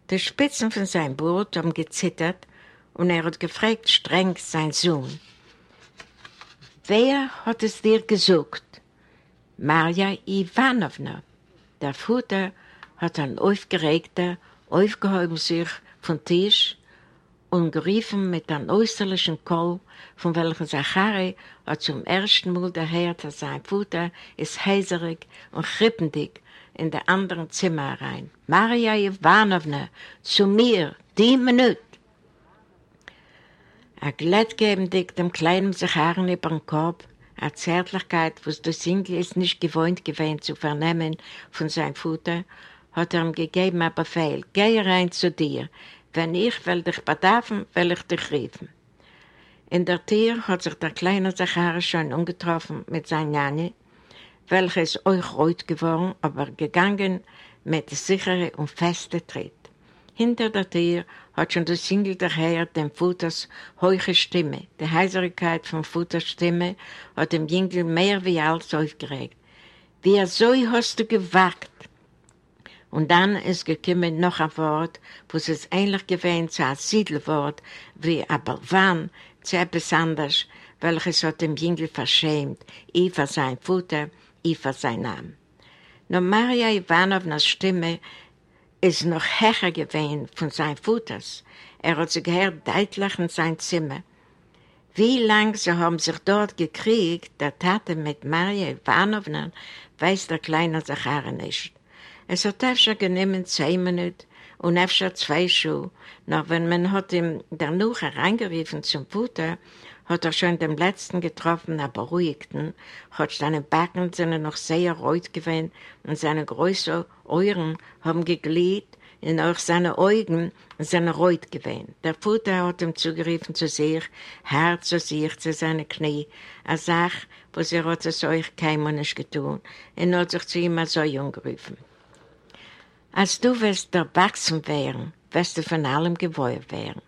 Speaker 2: Die Spitzen von seinem Boot haben gezittert und er hat gefragt streng sein Sohn. Wer hat es dir gesucht? Marja Ivanovna. Der Vater hat ein aufgeregter, aufgehoben sich vom Tisch und geriefen mit einem äußerlichen Kohl, von welchem Zachari hat zum ersten Mal gehört, dass sein Vater ist heiserig und krippendig in der anderen Zimmer rein. Maria Ivanovna, zu mir, die Minute. Er glättgebendig dem kleinen Zachari über den Kopf, eine Zärtlichkeit, was der Single ist nicht gewohnt gewesen zu vernehmen von seinem Vater, hat er ihm gegeben einen Befehl. Geh rein zu dir. Wenn ich will dich bedarfen, will ich dich riefen. In der Tür hat sich der kleine Zacharias schon umgetroffen mit seinem Janni, welches euch rot geworden, aber gegangen mit sicheren und festen Tritt. Hinter der Tür hat schon der Single daher dem Futters hohe Stimme. Die Heiserigkeit von Futters Stimme hat dem Jüngling mehr wie alles aufgeregt. Wie so hast du gewagt, und dann ist gekommen noch ein Wort, wo es ist ähnlich gewesen zu einem Siedelwort, wie aber wann, zu etwas anderes, welches hat dem Jüngel verschämt, ich für sein Futter, ich für sein Namen. Nur Maria Ivanovnas Stimme ist noch höher gewesen von seinem Futters. Er hat sich gehört deutlich in sein Zimmer. Wie lang sie haben sich dort gekriegt, der Tate mit Maria Ivanovna, weiß der kleine Zachar nicht. Es hat öfter genommen zehn Minuten und öfter zwei Schuhe. Noch wenn man hat ihm danach hereingerufen zum Futter, hat er schon den letzten getroffen, aber beruhigten, hat seine Backen sind noch sehr rot gewesen und seine großen Euren haben geglied und auch seine Augen sind rot gewesen. Der Futter hat ihm zugerufen zu sich, Herz zu sich, zu seinen Knie, eine Sache, was er hat es euch keinem nicht getan, und hat sich zu ihm so jung gerufen. Als du wirst erwachsen werden, wirst du von allem gewohnt werden.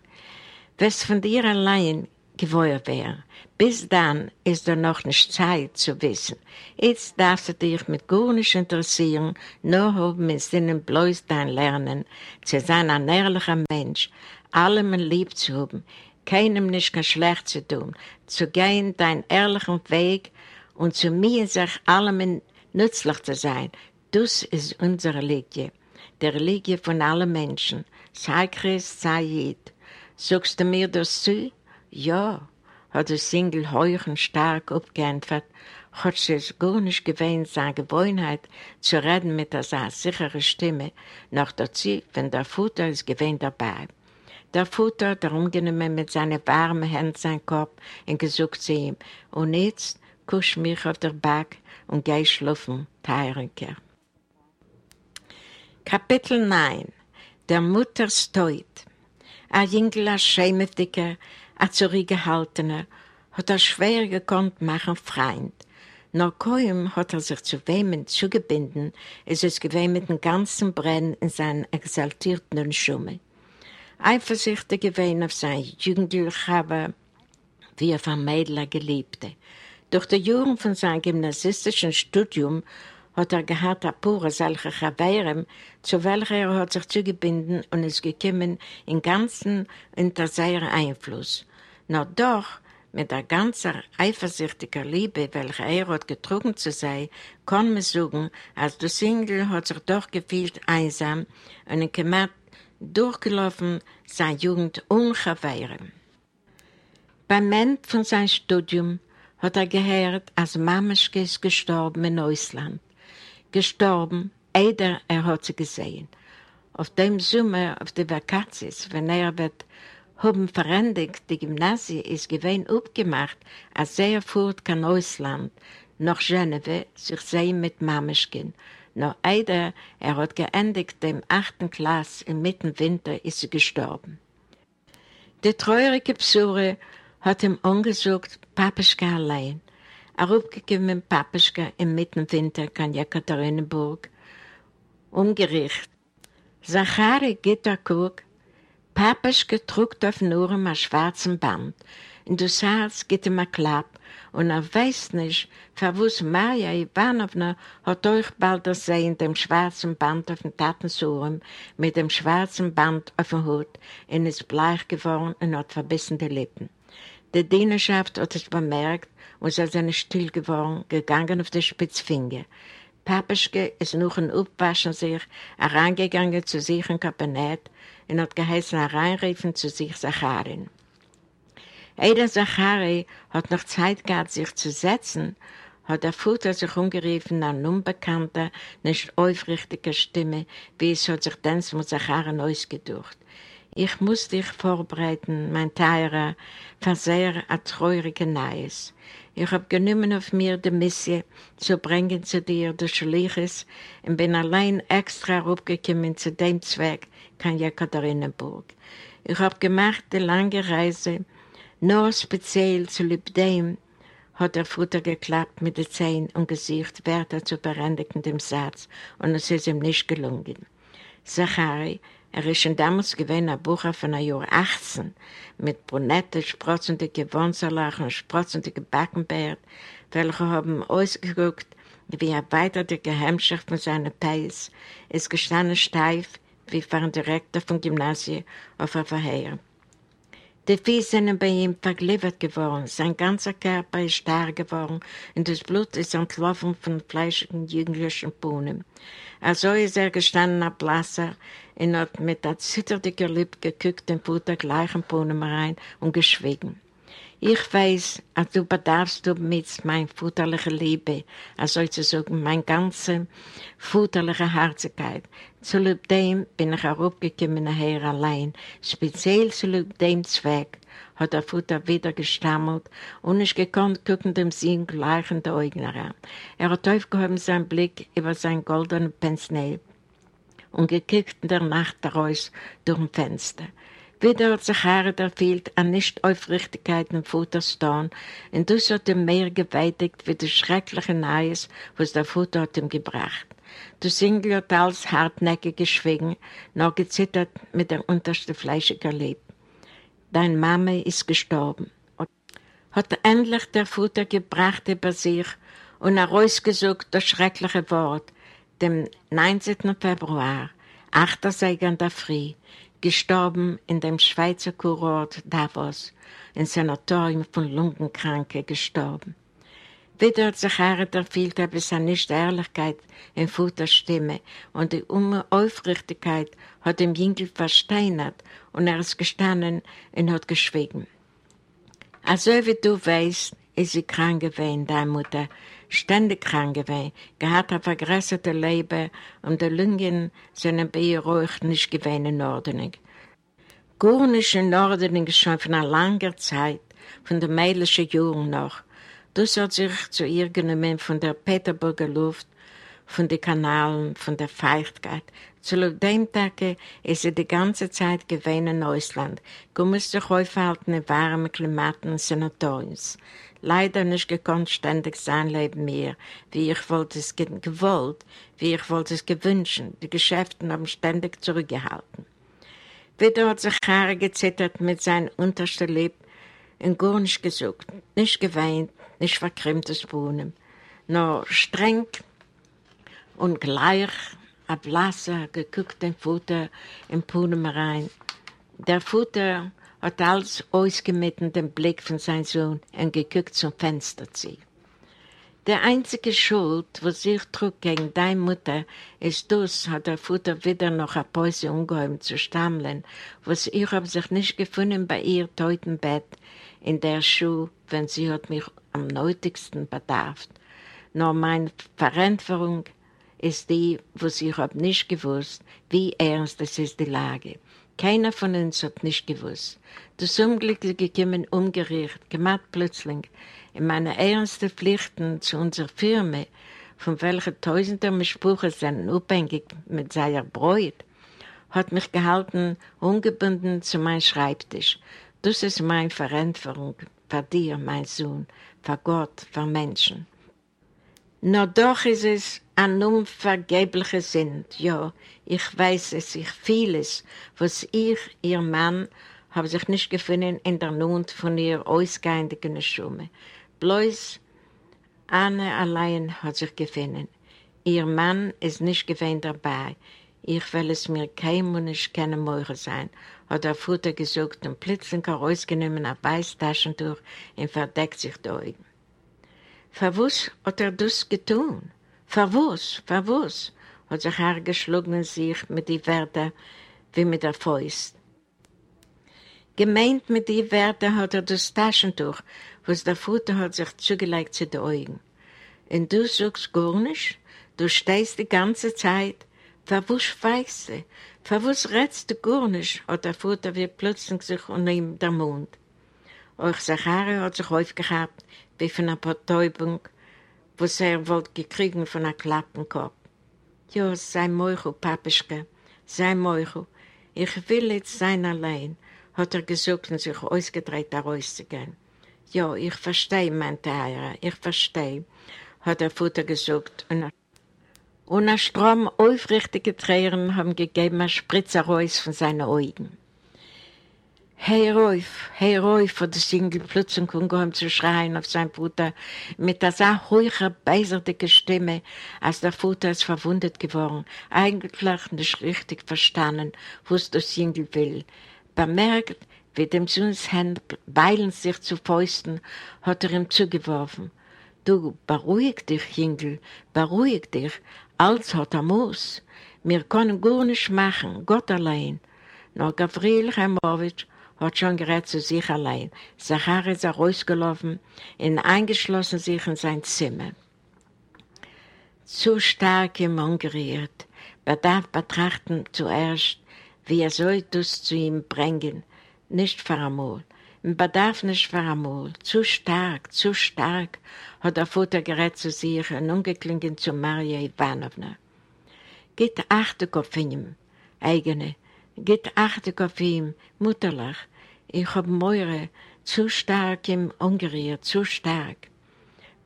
Speaker 2: Wirst von dir allein gewohnt werden. Bis dann ist da noch nicht Zeit zu wissen. Jetzt darfst du dich mit gar nicht interessieren, nur haben in Sinnen bloß dein Lernen, zu sein ein ehrlicher Mensch, allem lieb zu haben, keinem nicht kein schlecht zu tun, zu gehen deinen ehrlichen Weg und zu mir sich allem nützlich zu sein. Das ist unsere Religion der Religie von allen Menschen, sei Christ, sei Jid. Sagst du mir das zu? Ja, hat der Single heuch und stark abgeantwortet, hat sie es gar nicht gewöhnt, seine Gewohnheit zu reden mit einer sicheren Stimme, noch dazu, wenn der Futter ist gewöhnt dabei. Der Futter hat herumgenommen mit seinen warmen Händen seinen Kopf und gesagt zu ihm, und jetzt kusch mich auf der Back und geh schlafen, Teirenker. Kapitel 9 Der Mutter Stoit A Jüngler Schämefdicker, ein zurückgehaltener, hat er schwer gekonnt machen Freund. Noch kaum hat er sich zu wem zugebunden, ist es gewesen mit dem ganzen Brennen in seinen exaltierten Schumme. Eifersüchtig gewesen auf sein Jugendliche, wie er von Mädler geliebte. Durch die Jahre von seinem gymnasistischen Studium hat er gehabt ein paar solche Chaveiren, zu welcher er hat sich zugebunden und ist gekommen im Ganzen unter seinen Einfluss. Nur doch mit der ganzen eifersüchtigen Liebe, welche er hat getrunken zu sein, kann man sagen, als der Single hat sich doch gefühlt einsam und in Kemat durchgelaufen seine Jugend ungeweihren. Beim Ende von seinem Studium hat er gehört, als Mameschke ist gestorben in Ausland. Gestorben, eider er hat sie gesehen. Auf dem Sommer, auf der Vakazies, wenn er wird haben verändert, die Gymnasie ist gewesen aufgemacht, als er fuhrt kein Ausland, nach Geneve, sich sehen mit Mameschkin. Noch eider, er hat geendigt dem achten Klasse im Mittenwinter, ist sie gestorben. Die treurige Psure hat ihm angesucht, Papischka allein. Aufgegeben Papischka im Mittenwinter kann Jekaterinenburg, umgerichtet. Zachari Gitterkug Papaschke trugt auf nur ein schwarzen Band. In das Herz geht ihm ein Klapp und er weiß nicht, für was Maria Ivanovna hat euch bald gesehen, dem schwarzen Band auf dem Tatensurm, mit dem schwarzen Band auf dem Hut, und ist bleich geworden und hat verbissene Lippen. Die Dienerschaft hat es bemerkt und sie sind still geworden, gegangen auf die Spitzfinger. Papaschke ist noch ein Aufwaschen sich, herangegangen zu sich im Kabinett und hat geheißen hereinriefen zu sich Zacharin. Eder Zachari hat noch Zeit gehabt, sich zu setzen, hat der Futter sich umgerufen an unbekannter, nicht aufrichtiger Stimme, wie es hat sich denn mit Zacharin ausgedacht. Ich muss dich vorbereiten, mein Teurer, für sehr ein treuriger Neues. Ich hab genommen auf mir die Mission, zu bringen zu dir du Schliches und bin allein extra aufgekommen zu dem Zweck, kann Jekaterinenburg. Ich hab gemacht die lange Reise, nur speziell zu lieb dem, hat der Futter geklappt mit den Zähnen und Gesicht Wärter zu berendigen dem Satz, und es ist ihm nicht gelungen. Zachari, er ist schon damals gewesen, ein Bucher von einem Jahr 18, mit brunette, sprotzende Wunzerlachen und sprotzende Backenbärt, welche haben ausgeguckt, wie er weiter die Gehemmschaft von seinem Peis, ist gestanden steif, wie für ein Direktor vom Gymnasium auf ein Verheer. Die Füße sind bei ihm vergliedert geworden, sein ganzer Körper ist starr geworden und das Blut ist entlaufen von fleischigen jünglichen Bohnen. Also ist er gestanden ab Blasser und hat mit der zitterdicken Lippe geguckt den Futter gleichen Bohnen rein und geschwiegen. Ich weiß, als du bedarfst du mit mein futterliche Liebe, also zu sagen, mein ganze futterliche Herzigkeit. Zu dem bin ich herabgekommen nachher allein, speziell zu dem Zweck, hat der Futter wieder gestammelt und ich gekonnt gucken dem Sinn gleichende Augen an. Er hat aufgehoben seinen Blick über sein goldenen Pensnel und gekickt in der Nacht daraus durch ein Fenster. Wieder hat sich Haare erfehlt an Nicht-Aufrichtigkeit im Futterstone und das hat ihm mehr geweitigt wie das schreckliche Neues, was der Futter hat ihm gebracht. Der Single hat alles hartnäckig geschwiegen, noch gezittert mit der untersten fleischiger Lippe. Dein Mama ist gestorben. Hat endlich der Futter gebracht über sich und herausgesucht das schreckliche Wort, dem 19. Februar, 8. Segen der Früh, gestorben in dem Schweizer Kurort Davos, im Sanatorium von Lungenkranke gestorben. Wieder hat sich Harriet erfüllt, aber es nicht Ehrlichkeit in Futters Stimme und die Unaufrichtigkeit hat ihm Jüngel versteinert und er ist gestanden und hat geschwiegen. Also wie du weißt, ist sie krank gewesen, deine Mutter, ständig krank gewesen, gehabt ein vergrößerte Leber und die Lungen sind bei ihr ruhig nicht gewesen in Ordnung. Gar in Ordnung schon von einer langen Zeit, von der mädlichen Jugend noch. Das hat sich zu ihr genommen von der Peterburger Luft, von den Kanalen, von der Feuchtigkeit, Zu dem Tag ist sie die ganze Zeit gewesen in Ausland, gemusst sich aufhalten in warmen Klimaten und Sanatoriums. Leider nicht gekonnt ständig sein Leben mehr, wie ich wollte es gewollt, wie ich wollte es gewünscht. Die Geschäfte haben ständig zurückgehalten. Wieder hat sich Haare gezittert mit seinem untersten Lieb und gar nicht gesucht, nicht geweint, nicht verkrimmtes Wohnen, nur streng und gleich ein blasser, geguckten Futter im Puhnen rein. Der Futter hat alles ausgemitten den Blick von seinem Sohn und geguckt zum Fenster zu. Der einzige Schuld, was ich trug gegen deine Mutter, ist das, hat der Futter wieder noch eine Pause umgehoben zu stammeln, was ich hab sich nicht gefunden bei ihr Teutenbett in der Schuh, wenn sie hat mich am nötigsten bedarf. Nur meine Verantwortung ist die, was ich hab nicht gewusst, wie ernst es ist die Lage. Keiner von uns hat nicht gewusst. Das Unglückliche gekommen umgerichtet, gemacht plötzlich, in meine ernsten Pflichten zu unserer Firma, von welcher tausende Sprüche sind abhängig mit seiner Bräut, hat mich gehalten, ungebunden zu meinem Schreibtisch. Das ist meine Verantwortung für dir, mein Sohn, für Gott, für Menschen. Nur doch ist es ein unvergeblicher Sinn. Ja, ich weiß es, ich vieles, was ich, ihr Mann, habe sich nicht gefunden in der Not von ihr ausgehenden Schumme. Bloß Anne allein hat sich gefunden. Ihr Mann ist nicht gewesen dabei. Ich will es mir kein Mensch keine Möhre sein, hat der Futter gesucht und plötzlich herausgenommen ein weißes Taschentuch und verdeckt sich die Augen. Verwus hat er das getan? Verwus, verwus, hat sich hergeschlagen sich mit den Wörtern wie mit der Faust. Gemeint mit den Wörtern hat er das Taschentuch, was der Futter hat sich zugelegt zu den Augen. Und du sagst gar nicht, du stehst die ganze Zeit, verwus schweigst du, verwus redst du gar nicht, hat der Futter wie plötzlich sich unter ihm der Mund. Euch Zachari hat sich aufgehabt, wie von einer Betäubung, was er wollte gekriegen von einem Klappenkopf. Ja, sei Meuchel, Papischke, sei Meuchel, ich will jetzt sein allein, hat er gesagt und sich ausgedreht, da rauszugehen. Ja, ich verstehe, meinte er, ich verstehe, hat der Futter gesagt. Und, und ein Strom aufrichtige Tränen haben gegeben, ein Spritzer raus von seinen Augen. Hey Rolf, hey Rolf, hat der Singel plötzlich angehoben zu schreien auf seinen Bruder mit der so hohen, beiserdicken Stimme, als der Vater ist verwundet geworden, eigentlich nicht richtig verstanden, was der Singel will. Bemerkt, wie dem Sohns Hände beilen sich zu Fäusten, hat er ihm zugeworfen. Du, beruhig dich, Jüngel, beruhig dich, alles hat er muss. Wir können gar nicht machen, Gott allein. Nur Gavril Chaimowitsch hat schon gerät zu sich allein. Zachar ist rausgelaufen und eingeschlossen sich in sein Zimmer. Zu stark ihm angerührt, bedarf betrachten zuerst, wie er soll das zu ihm bringen, nicht für einmal. Bedarf nicht für einmal. Zu stark, zu stark, hat der Vater gerät zu sich und umgeklingen zu Maria Ivanovna. Geht Achtung auf ihm, eigene, geht Achtung auf ihm, mutterlich. Ich hab Meure zu stark im Ungerührt, zu stark.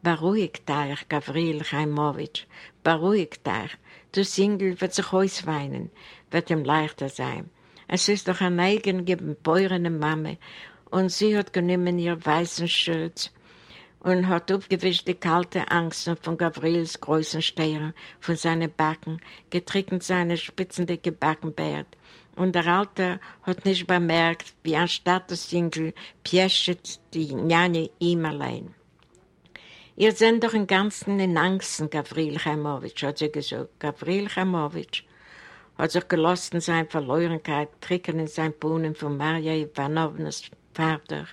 Speaker 2: Beruhig dich, Gavril Chaimowitsch, beruhig dich. Du Singel wird sich ausweinen, wird ihm leichter sein. Es ist doch eine eigene geborene Mama und sie hat genommen ihr weißen Schürz und hat aufgewischt die kalte Angst von Gavrils großen Stirn, von seinen Backen, getrickend seine spitzendicke Backenbart. Und der Alte hat nicht bemerkt, wie anstatt des Jüngel pieschet die Njane ihm allein. Ihr seid doch im Ganzen in Angst, Gavril Chaimowitsch, hat sie gesagt. Gavril Chaimowitsch hat sich gelassen in seiner Verlorenheit, tricken in sein Bohnen von Maria Ivanovnas Vater.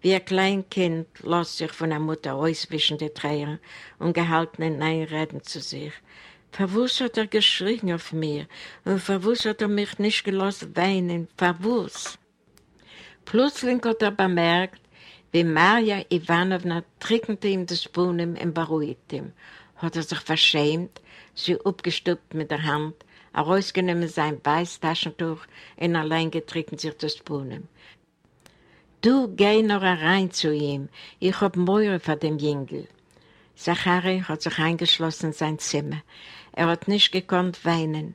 Speaker 2: Wie ein Kleinkind lässt sich von der Mutter auswischen die Tränen und gehalten in Einreden zu sich. Verwus hat er geschrien auf mir und verwus hat er mich nicht gelassen weinen, verwus. Plötzlich hat er bemerkt, wie Maria Ivanovna trickte ihm das Bohnen und beruhigt ihm. Hat er sich verschämt, sie abgestoppt mit der Hand, herausgenommen sein weißes Taschentuch und allein getreten sich das Brunnen. Du geh noch rein zu ihm, ich hab Meure von dem Jüngel. Zachari hat sich eingeschlossen in sein Zimmer. Er hat nicht gekonnt weinen.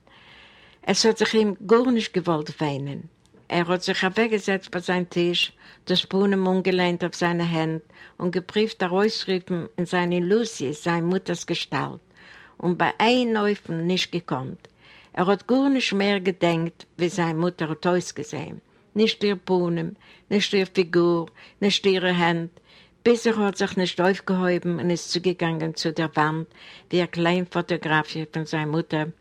Speaker 2: Es hat sich ihm gar nicht gewollt weinen. Er hat sich weggesetzt bei seinem Tisch, das Brunnen umgelehnt auf seine Hände und geprieft herausriefen in seine Lucy, seine Mutters Gestalt. Und bei einem Neufen nicht gekonnt. Er hat gar nicht mehr gedenkt, wie seine Mutter hat ausgesehen. Nicht ihr Brunnen, nicht ihre Figur, nicht ihre Hände, bis er hat sich nicht aufgehoben und ist zugegangen zu der Wand, wie eine kleine Fotografie von seiner Mutter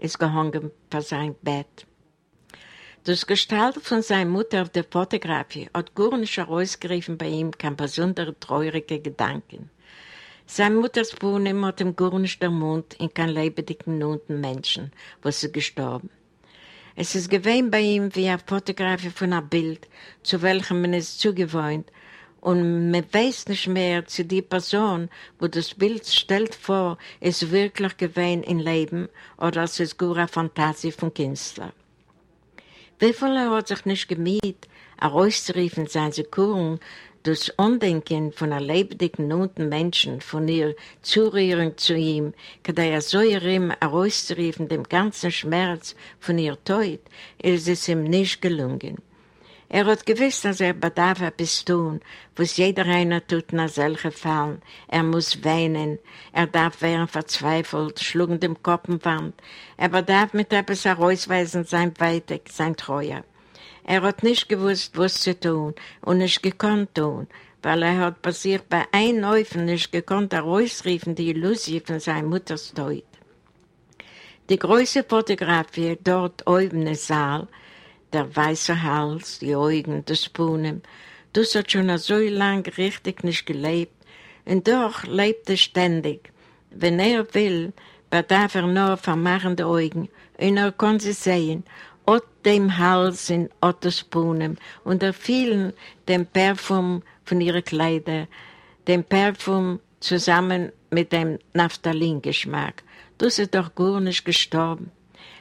Speaker 2: ist gehangen vor sein Bett. Das Gestalt von seiner Mutter auf der Fotografie hat gar nicht herausgerufen bei ihm keine besondere traurige Gedanken. Seine Mutters Brunnen hat ihm gar der Mund in keinen lebendigen unten Menschen, wo sie gestorben. Es ist gewesen bei ihm wie eine Fotografie von einem Bild, zu welchem man ist zugewohnt, und man weiß nicht mehr zu die Person, wo das Bild stellt vor, ist wirklich gewesen im Leben oder es ist nur Fantasie von Künstler. Wie viele hat sich nicht gemüht, herauszuriefen seine Sekuren das Undenken von einem lebendigen unten Menschen, von ihr Zurührung zu ihm, kann er so ihm herauszuriefen, dem ganzen Schmerz von ihr Tod, ist es ihm nicht gelungen. Er hat gewiss, dass er bedarf etwas tun, was jeder einer tut nach solchen Fallen. Er muss weinen, er darf werden verzweifelt, schlugen dem Kopfwand. Er bedarf mit etwas herausweisen sein Weitig, sein Treuer. Er hat nicht gewusst, was zu tun und nicht gekonnt tun, weil er hat passiert bei einem Neufen nicht gekonnt herausriefen die Illusie von seiner Mutters Tod. Die große Fotografie dort oben im Saal der weiße Hals, die Augen, das Brunnen. Das hat schon so lang richtig nicht gelebt und doch lebt er ständig. Wenn er will, bedarf er nur vermachende Augen und er kann sie sehen, ot dem Hals in Ottos Brunnen und er fielen dem Parfum von ihren Kleidern, dem Parfum zusammen mit dem Naphthalin-Geschmack. Das ist doch gar nicht gestorben.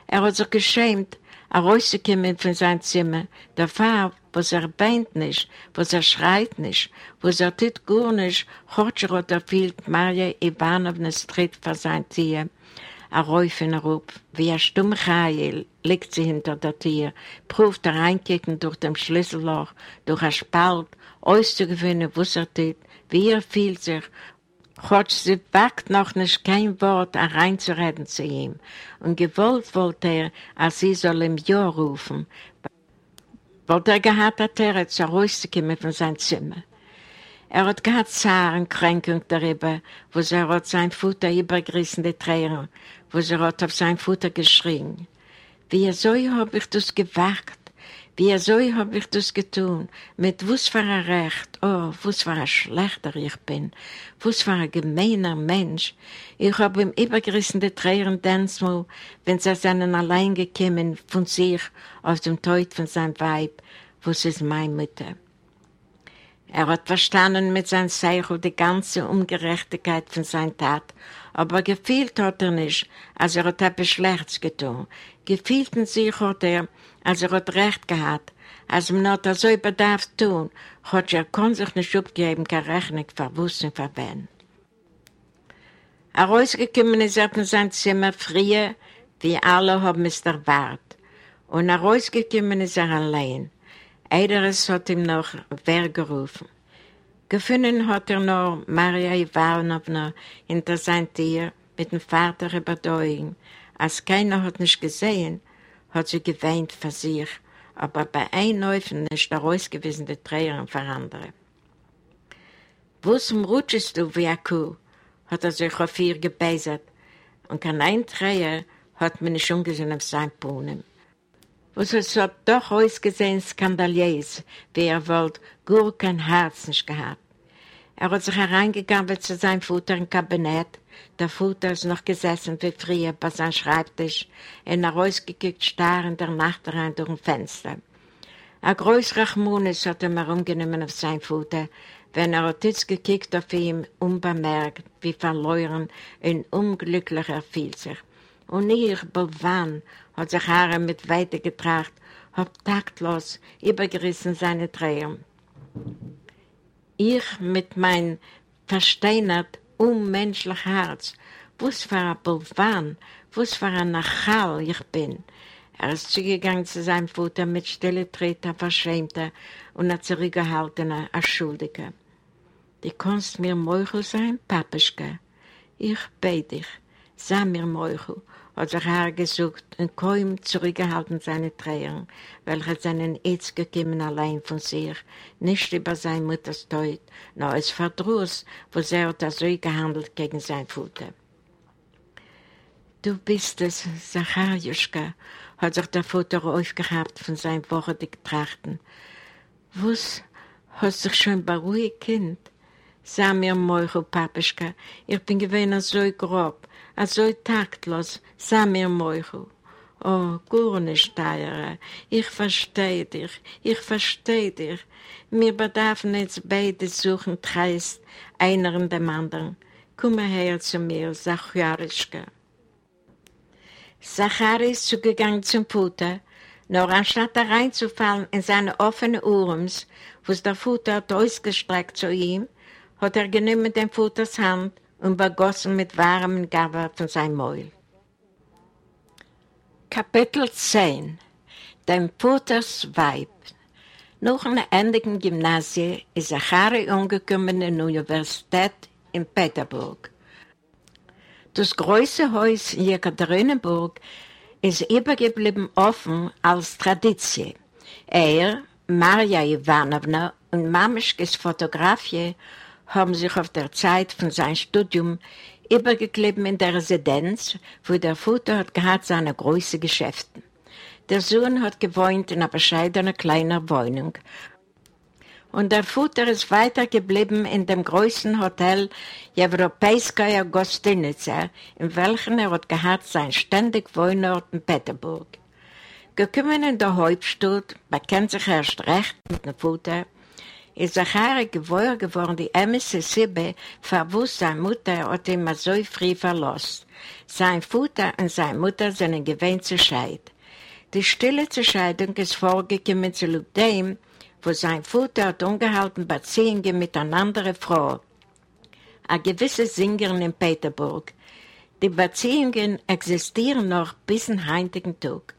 Speaker 2: Er hat sich geschämt, rauszukommen von seinem Zimmer, der Fall, was er beint nicht, was er schreit nicht, was er tut gar nicht, Hotscherot erfüllt Maria Ivanovna tritt vor sein Tier. Er rauf und rup, wie ein Stummchail liegt sie hinter der Tür, prüft er reinkicken durch den Schlüsselloch, durch ein Spalt, auszugewinnen, was er tut, wie er fühlt sich Gott, sie wagt noch nicht kein Wort hereinzureden zu ihm. Und gewollt wollte er, als sie soll ihm Ja rufen. Wollte er gehabt, hat er jetzt rauszukommen von seinem Zimmer. Er hat gehabt Zaren, Kränkung darüber, wo er hat sein Futter übergerissen, die Tränen, wo er hat auf sein Futter geschrien. Wie so habe ich das gewagt, wie so hab ich das getan? Mit was für ein Recht? Oh, was für ein Schlechter ich bin. Was für ein gemeiner Mensch. Ich hab ihm übergerissen die Tränen Denzmal, wenn sie seinen allein gekommen von sich aus dem Tod von seinem Weib, was ist meine Mutter. Er hat verstanden mit seinem Zeichel die ganze Ungerechtigkeit von seiner Tat, aber gefühlt hat er nicht, als er hat etwas Schlechtes getan. Gefühlt in sich hat er, als er hat recht gehabt, als man er so bedarf tun, hat er kann sich nicht abgeben, keine Rechnung verwusst und verwenden. Er rausgekommen ist er von seinem Zimmer früher, wie alle haben es erwartet. Und er rausgekommen ist er allein. Eideres hat ihm noch wer gerufen. Gefunden hat er noch Maria Ivanovna hinter sein Tier mit dem Vater überdeugen. Als keiner hat nicht gesehen, hat sie geweint für sich, aber bei einem Läufen ist der ausgewiesene Tränen für andere. Wozum rutschest du wie eine Kuh? hat er sich auf ihr gebeißert, und kein ein Träger hat mir nicht umgesehen auf sein Brunnen. Was es hat doch ausgesehen skandalös, wie er wollte, gar kein Herz nicht gehabt. Er hat sich hereingegangen zu seinem Futter im Kabinett, der Futter ist noch gesessen wie früher bei seinem Schreibtisch und er rausgekickt starr in der Nacht rein durch ein Fenster. Ein größerer Chmunis hat ihm herumgenommen auf sein Futter, wenn er hat jetzt gekickt auf ihn, unbemerkt, wie verloren und unglücklich er fiel sich. Und ich, Bovan, hat sich Haare mit Weite getracht, hat taktlos übergerissen seine Tränen. Ich mit mein versteinert, unmenschlich Herz, was für ein Bulwan, was für ein Nachal ich bin. Er ist zugegangen zu seinem Vater mit stille Treter, verschämter und einer zurückgehaltener Erschuldiger. Du kannst mir Meuchel sein, Papischke. Ich bete dich, sei mir Meuchel, hat sich hergesucht und kaum zurückgehalten seine Tränen, welche seinen jetzt gekommen allein von sich, nicht über seine Mutters Tod, nur als Verdruss, wo er hat so gehandelt gegen sein Vater. Du bist es, Zacharjuschka, hat sich der Vater aufgehabt von seinen wochendigen Trachten. Was, hast dich schon beruhigt, Kind? Sag mir, Meuchel, Papischka, ich bin gewesen so grob, so taktlos, sag mir, Meuchel. Oh, gar nicht. Ich verstehe dich, ich verstehe dich. Wir bedarfen jetzt beide suchen dreist, einer in dem anderen. Komm her zu mir, Zacharischka. Zachari ist zugegangen zum Futter, nur anstatt da reinzufallen in seine offenen Urms, wo der Futter hat ausgestreckt zu ihm, hat er genommen den Futters Hand und begossen mit warmem Gabber von seinem Mäul. Kapitel 10 Dem Futters Weib Nach einem endigen Gymnasium ist Zachari umgekommen in die Universität in Peterburg. Das große Haus in Jekaterinenburg ist übergeblieben offen als Tradition. Er, Maria Ivanovna und Mamischkes Fotografie haben sich auf der Zeit von seinem Studium übergeklebt in der Residenz, wo der Vater hat gehabt seine großen Geschäfte. Der Sohn hat gewohnt in einer bescheidenen kleinen Wohnung. Und der Vater ist weitergeblieben in dem größten Hotel Europejskaya Gostinitsa, in welchem er hat gehabt sein ständig Wohnort in Peterburg. Gekommen in der Hauptstadt, man kennt sich erst recht mit dem Vater, ist Zachari gewohr geworden, die Emisse Sibbe, verwusst seine Mutter hat ihn so früh verlassen. Sein Vater und seine Mutter sind gewähnt zu scheiden. Die stille Zerscheidung ist vorgekommen zu dem, wo sein Vater hat ungehalten Beziehungen mit einer anderen Frau, eine gewisse Sängerin in Peterburg. Die Beziehungen existieren noch bis zum heutigen Tag.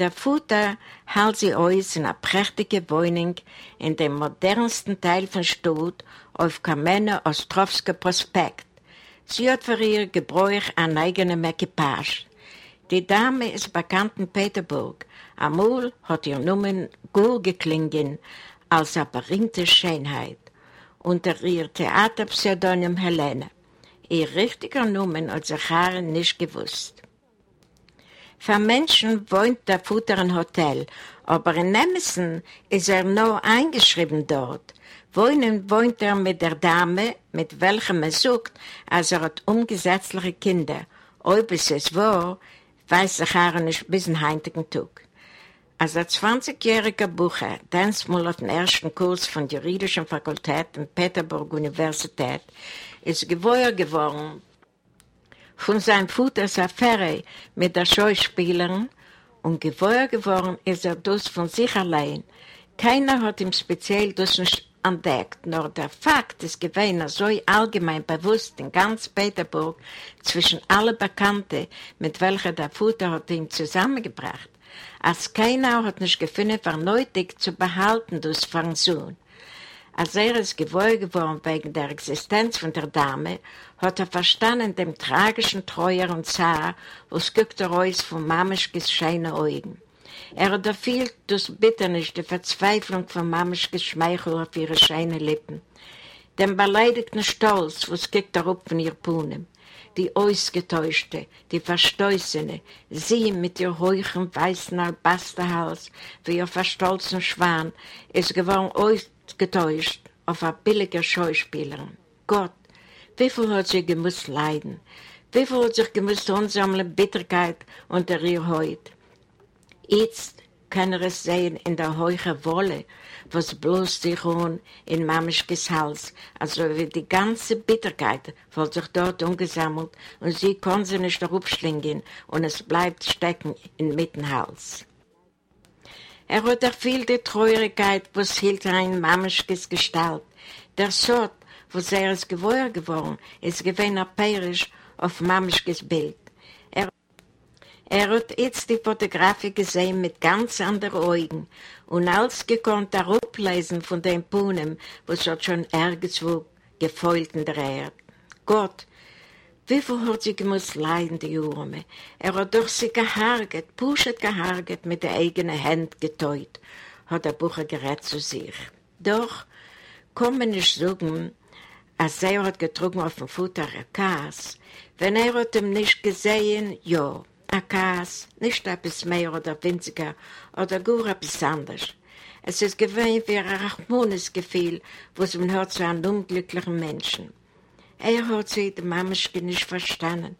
Speaker 2: Der Vater hält sie aus in einer prächtigen Wohnung in dem modernsten Teil von Stutt auf Kamene-Ostrowski Prospekt. Sie hat für ihr Gebräuch eine eigene Equipage. Die Dame ist bekannt in Peterburg. Amul hat ihr Numen gut geklingen als eine berühmte Schönheit. Unter ihr Theaterpseudonym Helene. Ihr richtiger Numen hat Zachari nicht gewusst. Für Menschen wohnt der Futter im Hotel, aber in Nemesen ist er nur eingeschrieben dort. Wohnen wohnt er mit der Dame, mit welchem er sucht, als er hat ungesetzliche Kinder. Ob es es war, weiß Zachari nicht bis in heutigen Tag. Als ein 20-jähriger Bucher, mal auf dem ersten Kurs von der Juridischen Fakultät in Peterburg Universität, ist gewohnt geworden von seinem Vaters Affäre mit der Schauspielerin und gewohnt geworden ist er das von sich allein. Keiner hat ihm speziell das nicht entdeckt, nur der Fakt ist gewesen so allgemein bewusst in ganz Peterburg zwischen allen Bekannten, mit welcher der Vater hat ihn zusammengebracht als keiner hat nicht gefunden, vernötig zu behalten, das von Sohn. Als er es gewohnt geworden wegen der Existenz von der Dame, hat er verstanden dem tragischen Treuer und Zar, was guckt er aus von Mamischkes scheine Augen. Er hat erfüllt das Bitternis, die Verzweiflung von Mamischkes Schmeichel auf ihre scheine Lippen. Den beleidigten Stolz, was guckt er auf von ihr Puhnen die Ausgetäuschte, die Verstoßene, sie mit ihr hohen weißen Albasterhals wie ihr verstolzen Schwan, ist geworden ausgetäuscht auf eine billige Schauspielerin. Gott, wie viel hat sie gemusst leiden? Wie viel hat sich gemusst ansammeln Bitterkeit unter ihr Haut? Jetzt kann er es sehen in der heuchen Wolle, was bloß sich um in Mamischkes Hals, also wie die ganze Bitterkeit wird sich dort umgesammelt und sie kann sie nicht darauf schlingen und es bleibt stecken in Mittenhals. Er hat viel die Treurigkeit, was hielt ein Mamischkes Gestalt. Der Sort, was er ist gewohr geworden, ist gewinn aperisch auf Mamischkes Bild. Er hat jetzt die Fotografie gesehen mit ganz anderen Augen und als gekonnt darauf lesen von dem Punem, was hat schon irgendwo gefeult in der Erde. Gott, wie viel hat sie gemusst leiden, die Urme? Er hat durch sie geharget, pushet geharget, mit der eigenen Hand geteut, hat der Bucher gerät zu sich. Doch kann man nicht sagen, als er hat getrunken auf dem Futter Kass. Wenn er hat ihm nicht gesehen, ja, a Kass, nicht etwas mehr oder winziger oder gar etwas anderes. Es ist gewöhnt wie ein Rachmones-Gefühl, was man hört zu einem unglücklichen Menschen. Er hat sie, die Mameschke, nicht verstanden.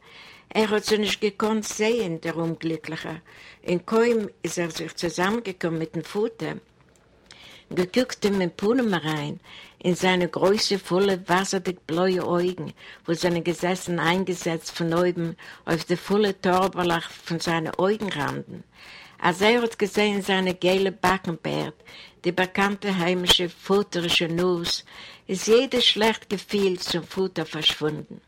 Speaker 2: Er hat sie nicht gekonnt sehen, der Unglückliche. In kaum ist er sich zusammengekommen mit dem Futter, geguckt ihm in Punem rein, in seine große, volle, wasserdick blaue Augen, wo seine gesessen eingesetzt von oben auf die volle Torberlach von seinen Augenranden. Als er hat gesehen seine gelbe Backenbärt, die bekannte heimische futterische Nuss, ist jedes schlecht Gefühl zum Futter verschwunden.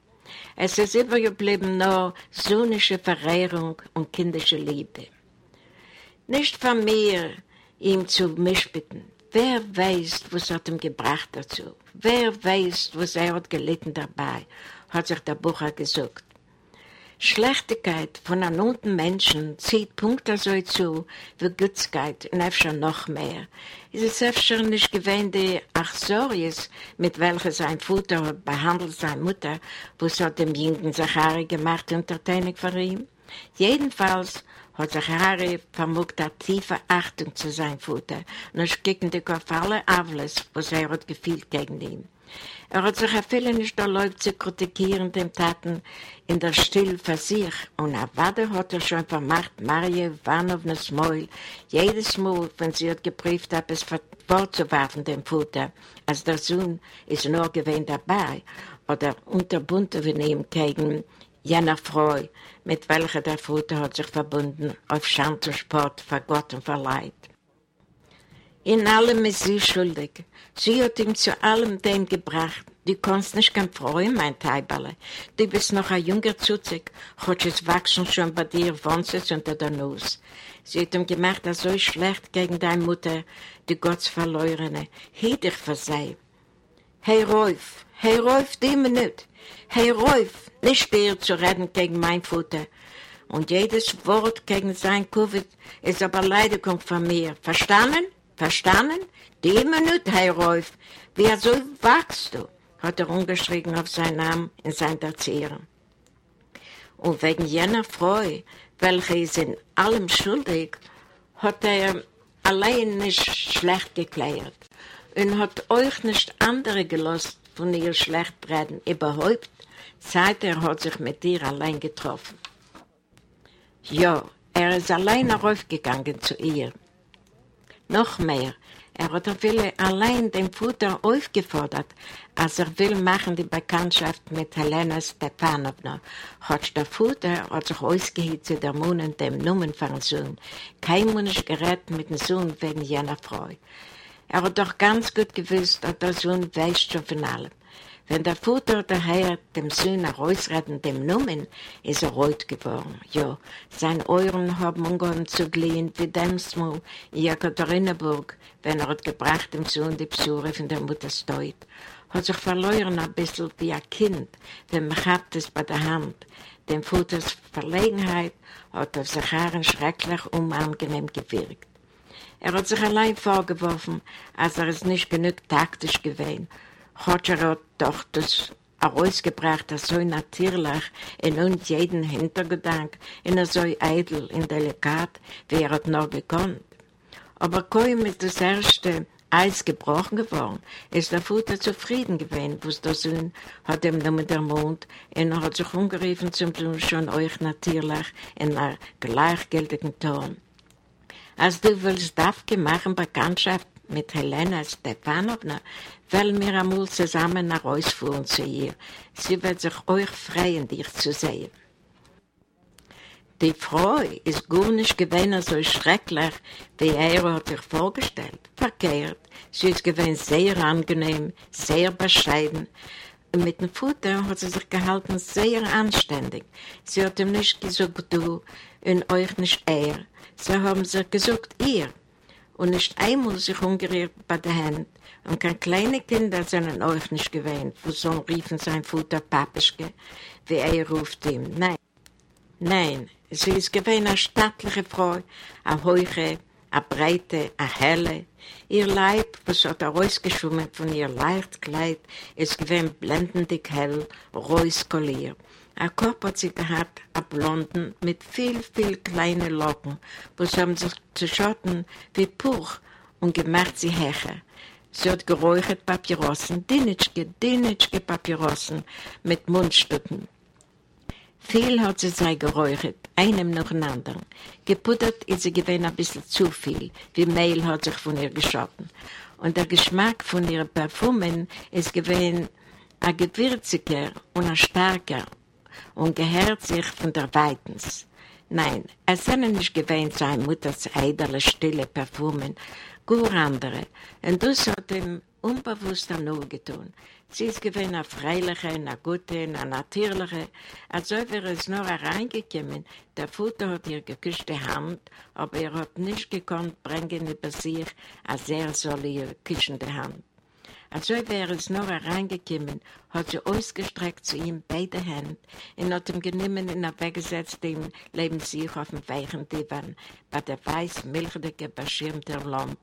Speaker 2: Es ist übergeblieben nur sonnische Verehrung und kindische Liebe. Nicht von mir, ihm zu mischbitten. Wer weiß, was hat ihm gebracht dazu? Wer weiß, was er hat gelitten dabei, hat sich der Bucher gesagt. Schlechtigkeit von einem unten Menschen zieht Punkte so zu wie Gützigkeit und öfter noch mehr. Es ist öfter nicht gewähnt die Achsories, mit welcher sein Vater behandelt seine Mutter, was hat dem jungen Zachari gemacht, untertänig für ihn. Jedenfalls hat Zachari vermogt eine tiefe Achtung zu seinem Vater gegen die auf alle Avles, was er hat gefühlt gegen ihn. Er hat sich viele nicht erlaubt zu kritikieren dem Taten in der Still für sich. Und auf Wade hat er schon vermacht, Marie Ivanovnas Mäul, jedes Mal, wenn sie hat geprüft hat, es vorzuwerfen dem Vater, als der Sohn ist nur gewesen dabei, oder unterbunden von ihm gegen jener Frau, mit welcher der Vater hat sich verbunden auf Schantersport für Gott und für Leid. In allem ist sie schuldig. Sie hat ihm zu allem dem gebracht. Du kannst nicht kein freuen, mein Teiberle. Du bist noch ein junger Zuzig. Hat es wachsen schon bei dir, wohnst es unter der Nuss. Sie hat ihm gemacht, er so schlecht gegen deine Mutter, die Gottsverlorene. Hielt dich für sie. Hey Rolf, hey Rolf, die nicht. Hey Rolf, nicht schwer zu reden gegen mein Futter. Und jedes Wort gegen sein Covid ist aber Leidigung von mir. Verstanden? Verstanden? Die Minute, Herr Rolf. Wer so wachst du? hat er umgeschrieben auf seinen Namen in sein Erzählen. Und wegen jener Freude, welche ist in allem schuldig, hat er allein nicht schlecht geklärt und hat euch nicht andere gelost von ihr schlecht reden. Überhaupt, seit er hat sich mit ihr allein getroffen. Ja, er ist allein raufgegangen zu ihr. Noch mehr, er hat viele allein den Futter aufgefordert, als er will machen die Bekanntschaft mit Helena Stepanovna. Hat der Futter hat sich ausgehit zu der Mund und dem Nummern von Sohn. Kein Mensch gerät mit dem Sohn wegen jener Frau. Er hat doch ganz gut gewusst, dass der Sohn weiß schon von allem. Wenn der Vater daher dem Sohn herausretten, dem Numen, ist er rot geworden. Ja, seine Euren haben umgehauen zu glühen, wie Dämsmal in Jekaterinenburg, wenn er hat gebracht dem Sohn die Besuche von der Mutter Steut. Hat sich verloren ein bisschen wie ein Kind, wenn man hat es bei der Hand. Dem Vaters Verlegenheit hat auf Sacharen schrecklich unangenehm gewirkt. Er hat sich allein vorgeworfen, als er es nicht genug taktisch gewesen hat er doch das herausgebracht, das so natürlich in uns jeden Hintergedank, in er so eitel und delikat, wie er hat noch gekonnt. Aber kaum ist das erste Eis gebrochen geworden, ist der Vater zufrieden gewesen, was der Sohn hat ihm nur mit der Mund und er hat sich umgerufen zum Sohn schon euch natürlich in einer gleichgültigen Ton. Als du willst Davke machen Bekanntschaft mit Helena Stefanovna, wollen wir einmal zusammen nach Hause fahren zu ihr. Sie wird sich euch freuen, dich zu sehen. Die Frau ist gar nicht gewesen so schrecklich, wie er hat sich vorgestellt. Verkehrt. Sie ist gewesen sehr angenehm, sehr bescheiden. Und mit dem Futter hat sie sich gehalten sehr anständig. Sie hat ihm nicht gesagt, du, und euch nicht er. Sie haben sich gesagt, ihr. Und nicht einmal sich umgerührt bei der Hand. Und kein kleine Kinder sind euch nicht gewesen, wo so riefen sein Futter Papischke, wie er ruft ihm. Nein. Nein, Sie ist gewesen eine stattliche Frau, eine hohe, eine breite, eine helle. Ihr Leib, was hat er rausgeschwommen von ihr Leichtkleid, ist gewesen blendendig hell, reuskoliert. Ein Kopf hat sie gehabt, ein Blonden, mit viel, viel kleinen Locken, was haben sich zu schotten wie Puch und gemacht sie Heche. Sie hat geräuchert Papierossen, Dinitschke, Dinitschke Papierossen mit Mundstücken. Viel hat sie sei geräuchert, einem nach dem anderen. Geputtert ist sie gewesen ein bisschen zu viel, wie Mehl hat sich von ihr geschotten. Und der Geschmack von ihren Parfumen ist gewesen ein gewürziger und ein starker und gehört sich von der Weitens. Nein, es sind nicht gewesen seine Mutters eiderle, stille Parfumen, gar andere. Und das hat ihm unbewusst Nur getan. Sie ist gewesen eine freiliche, eine gute, eine natürliche. Als wäre es nur hereingekommen. Der Futter hat ihr geküsst die Hand, aber er hat nicht gekonnt bringen über sich, als er soll ihr küssen die Hand. Als wäre es nur hereingekommen, hat sie ausgestreckt zu ihm beide Hände und hat ihm genommen und weggesetzt, dem leben sich auf dem weichen Divan, bei der weiß milchige, beschirmte Lampe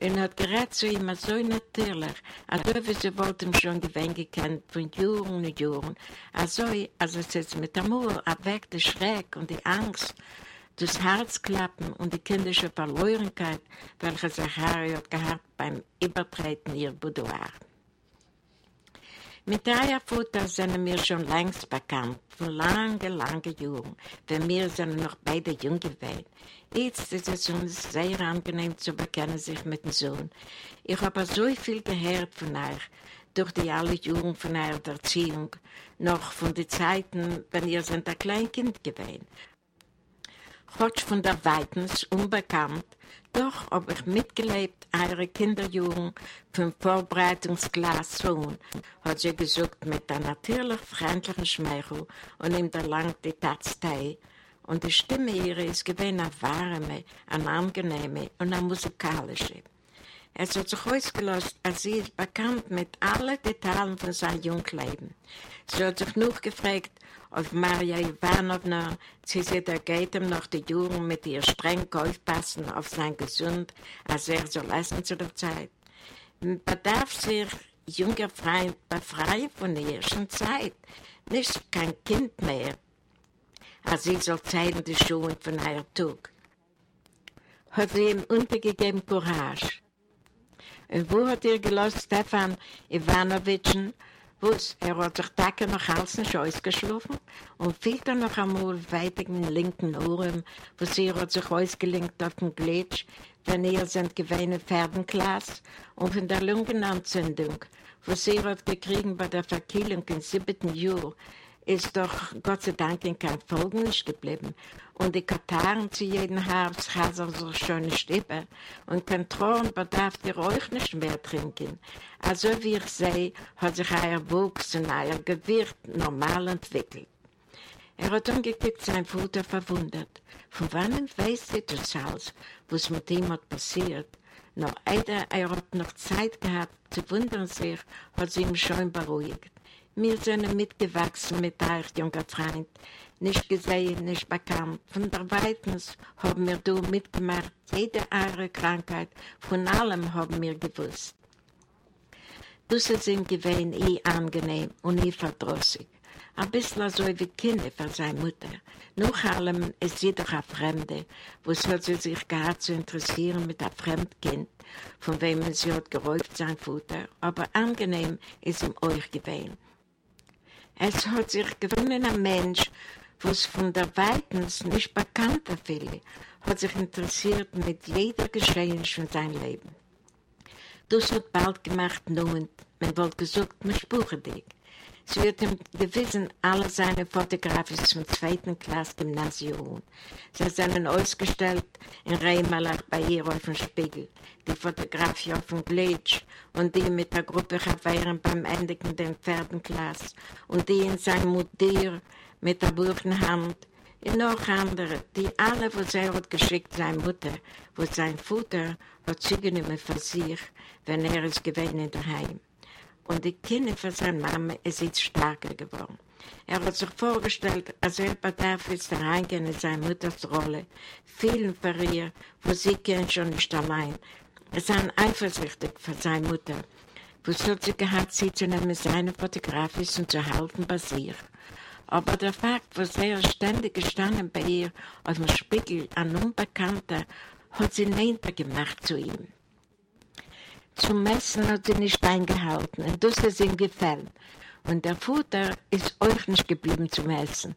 Speaker 2: und hat gerät zu ihm so natürlich, als ob sie wollte ihm schon gewinn gekannt von Jahren und Jahren, also als es jetzt mit Amor abweckt der Schreck und die Angst, das Herzklappen und die kindische Verlorenkeit, welche Zachari hat gehabt beim Übertreten ihr Boudoir. Mit der Futter sind wir schon längst bekannt, von lange, lange Jahren, wenn wir sind noch beide jung gewesen. Jetzt ist es uns sehr angenehm zu bekennen sich mit dem Sohn. Ich habe so viel gehört von euch, durch die alle Jahre von eurer Erziehung, noch von den Zeiten, wenn ihr sind ein Kleinkind gewesen. Gott von der Weitens unbekannt, doch habe ich mitgelebt, eure Kinderjugend vom Vorbereitungsglas Sohn, hat sie gesagt mit einem natürlich freundlichen Schmeichel und ihm der lang die. Und die Stimme ihrer ist gewesen eine warme, eine angenehme und eine musikalische. Es hat sich ausgelöst, als sie ist bekannt mit allen Details von seinem Jungleben. Sie hat sich noch gefragt, auf Maria Ivanovna, sie sieht, er geht ihm noch die Jugend mit ihr streng aufpassen auf sein Gesund, als er so lassen zu der Zeit. Bedarf sich junger Freund befreien von der ersten Zeit, nicht kein Kind mehr, als sie soll zeigen die Schuhe von ihr Tug. Hat sie ihm untergegeben Courage. Und wo hat ihr gelost Stefan Ivanovitschen, was, er hat sich Tacke noch Hals nicht ausgeschlafen und dann noch einmal weiter in den linken Ohren, wo sie hat sich ausgelinkt auf dem Glitsch, wenn ihr sind gewähne Pferdenglas und von der Lungenanzündung, wo sie hat gekriegt bei der Verkehlung im siebten Jahr, ist doch Gott sei Dank in kein Folgen nicht geblieben. Und die Kataren zu jedem Herbst haben so schöne Stippe. Und kein Thron bedarf ihr euch nicht mehr trinken. Also wie ich sehe, hat sich euer Wuchs und euer Gewicht normal entwickelt. Er hat umgekickt sein Futter verwundert. Von wann weiß sie das alles, was mit ihm hat passiert? Noch einer, er hat noch Zeit gehabt zu wundern sich, hat sie ihm schon beruhigt. Wir sind mitgewachsen mit euch, junger Freund. Nicht gesehen, nicht bekannt. Von der Weitens haben wir du mitgemacht. Jede eure Krankheit, von allem haben wir gewusst. Dusse sind gewesen eh angenehm und eh verdrossig. Ein bisschen so wie Kinder für seine Mutter. Nach allem ist sie doch eine Fremde. Was hat sie sich gehabt zu interessieren mit einem Fremdkind, von wem sie hat geräuft sein Futter. Aber angenehm ist ihm euch gewesen. Es hat sich gefunden ein Mensch, was von der Weitens nicht bekannter viele, hat sich interessiert mit jeder Geschehen von seinem Leben. Das hat bald gemacht nun, man wollte gesagt, man spüre dich. Sie wird ihm gewissen alle seine Fotografien zum zweiten Klasse Gymnasium. Sie sind ausgestellt in Reimalach bei ihr auf dem Spiegel. Die Fotografie auf dem Glitsch und die mit der Gruppe Chaveren beim Endigen der vierten Klasse und die in seinem Mutter mit der Buch in Hand. Und noch andere, die alle, wo sie hat geschickt, seine Mutter, wo sein Vater hat sie genommen für sich, wenn er es gewesen in der Heim und die Kinder von Mama ist jetzt stärker geworden. Er hat sich vorgestellt, als er bedarf jetzt reingehen in seine Mutters Rolle, vielen für ihr, wo sie kennen schon nicht allein. Er ist eifersüchtig für seine Mutter, wo sie gehabt, sie zu nehmen, seine Fotografien und zu halten bei sich. Aber der Fakt, wo er ständig gestanden bei ihr auf dem Spiegel, ein Unbekannter, hat sie näher gemacht zu ihm. Zum Messen hat sie nicht eingehalten und das ist ihm gefallen. Und der Futter ist euch nicht geblieben zum Essen.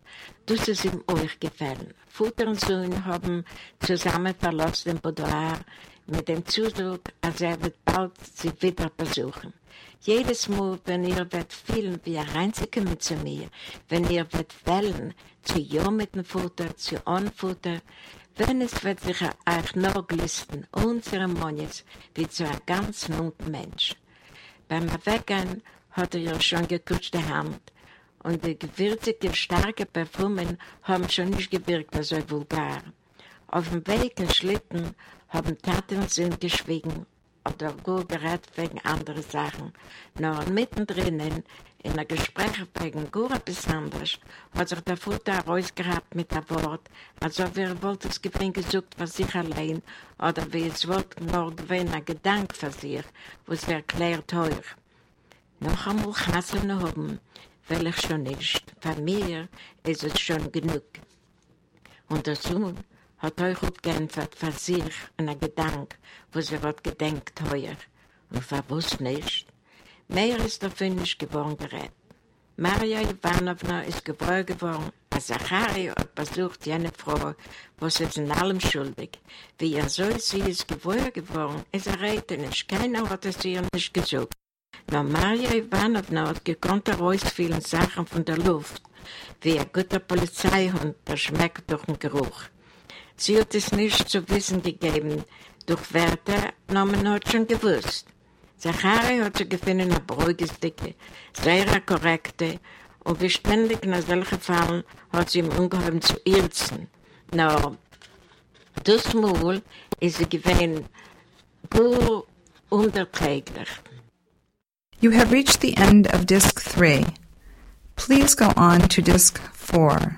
Speaker 2: Das ist ihm euch gefallen. Futter und Sohn haben zusammen verlassen den Boudoir mit dem Zudruck, als er wird bald sie wieder besuchen. Jedes Mal, wenn ihr wird fühlen, wie er reinzukommen zu mir, wenn ihr wird wählen, zu ja mit dem Futter, zu ohne Futter, wenn es wird sich euch noch glisten, unzeremoniös, wie zu einem ganz jungen Mensch. Beim Weggehen hat er ja schon gekutschte Hand und die gewürzigen, starken Parfumen haben schon nicht gewirkt so vulgar. Auf dem Weg in Schlitten haben Taten und Sinn geschwiegen oder gut gerät wegen anderen Sachen. Nur mittendrin in einem Gespräch wegen gar etwas anderes hat sich der Futter herausgehabt mit dem Wort, als ob er wollte es gewinn gesucht für sich allein oder wie es wollte nur gewinn ein Gedanke für sich, was erklärt euch. Noch einmal Hassen haben will ich schon nicht. Für mir ist es schon genug. Und der Sohn hat euch geantwortet für sich einen Gedanke, was er hat gedenkt heuer. Und was nicht? Mehr ist davon nicht geworden gerät. Maria Ivanovna ist geboren geworden, als Zachari hat besucht jene Frau, was ist in allem schuldig. Wie er so sie ist geboren geworden, ist er reden nicht. Keiner hat es ihr nicht gesucht. Nur Maria Ivanovna hat gekonnt herausfielen Sachen von der Luft, wie ein guter Polizeihund, der schmeckt durch den Geruch. Sie hat es nicht zu wissen gegeben, durch Werte, nur man hat schon gewusst. Zachari hat sich gefunden, Dicke, sehr korrekte, und in solchen Fällen hat sie ihm zu irzen. Das Mal ist sie gewesen unterträglich.
Speaker 3: You have reached the end of Disc 3. Please go on to Disc 4.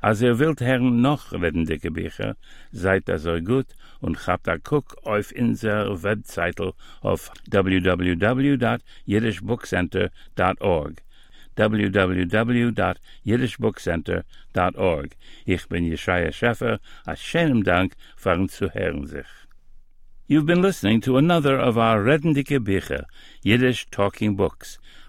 Speaker 1: Als ihr wilt hern noch redende Gebücher, seid das so gut und habt a guck auf inser Webseite auf www.jiddishbookcenter.org www.jiddishbookcenter.org Ich bin Jeschaya Scheffer, a schönem Dank fahren zu hören sich. You've been listening to another of our Redendike Bücher, Yiddish Talking Books,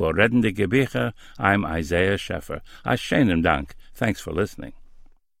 Speaker 1: For Redende Gebiche, I'm Isaiah Scheffer. A Dank. Thanks for listening.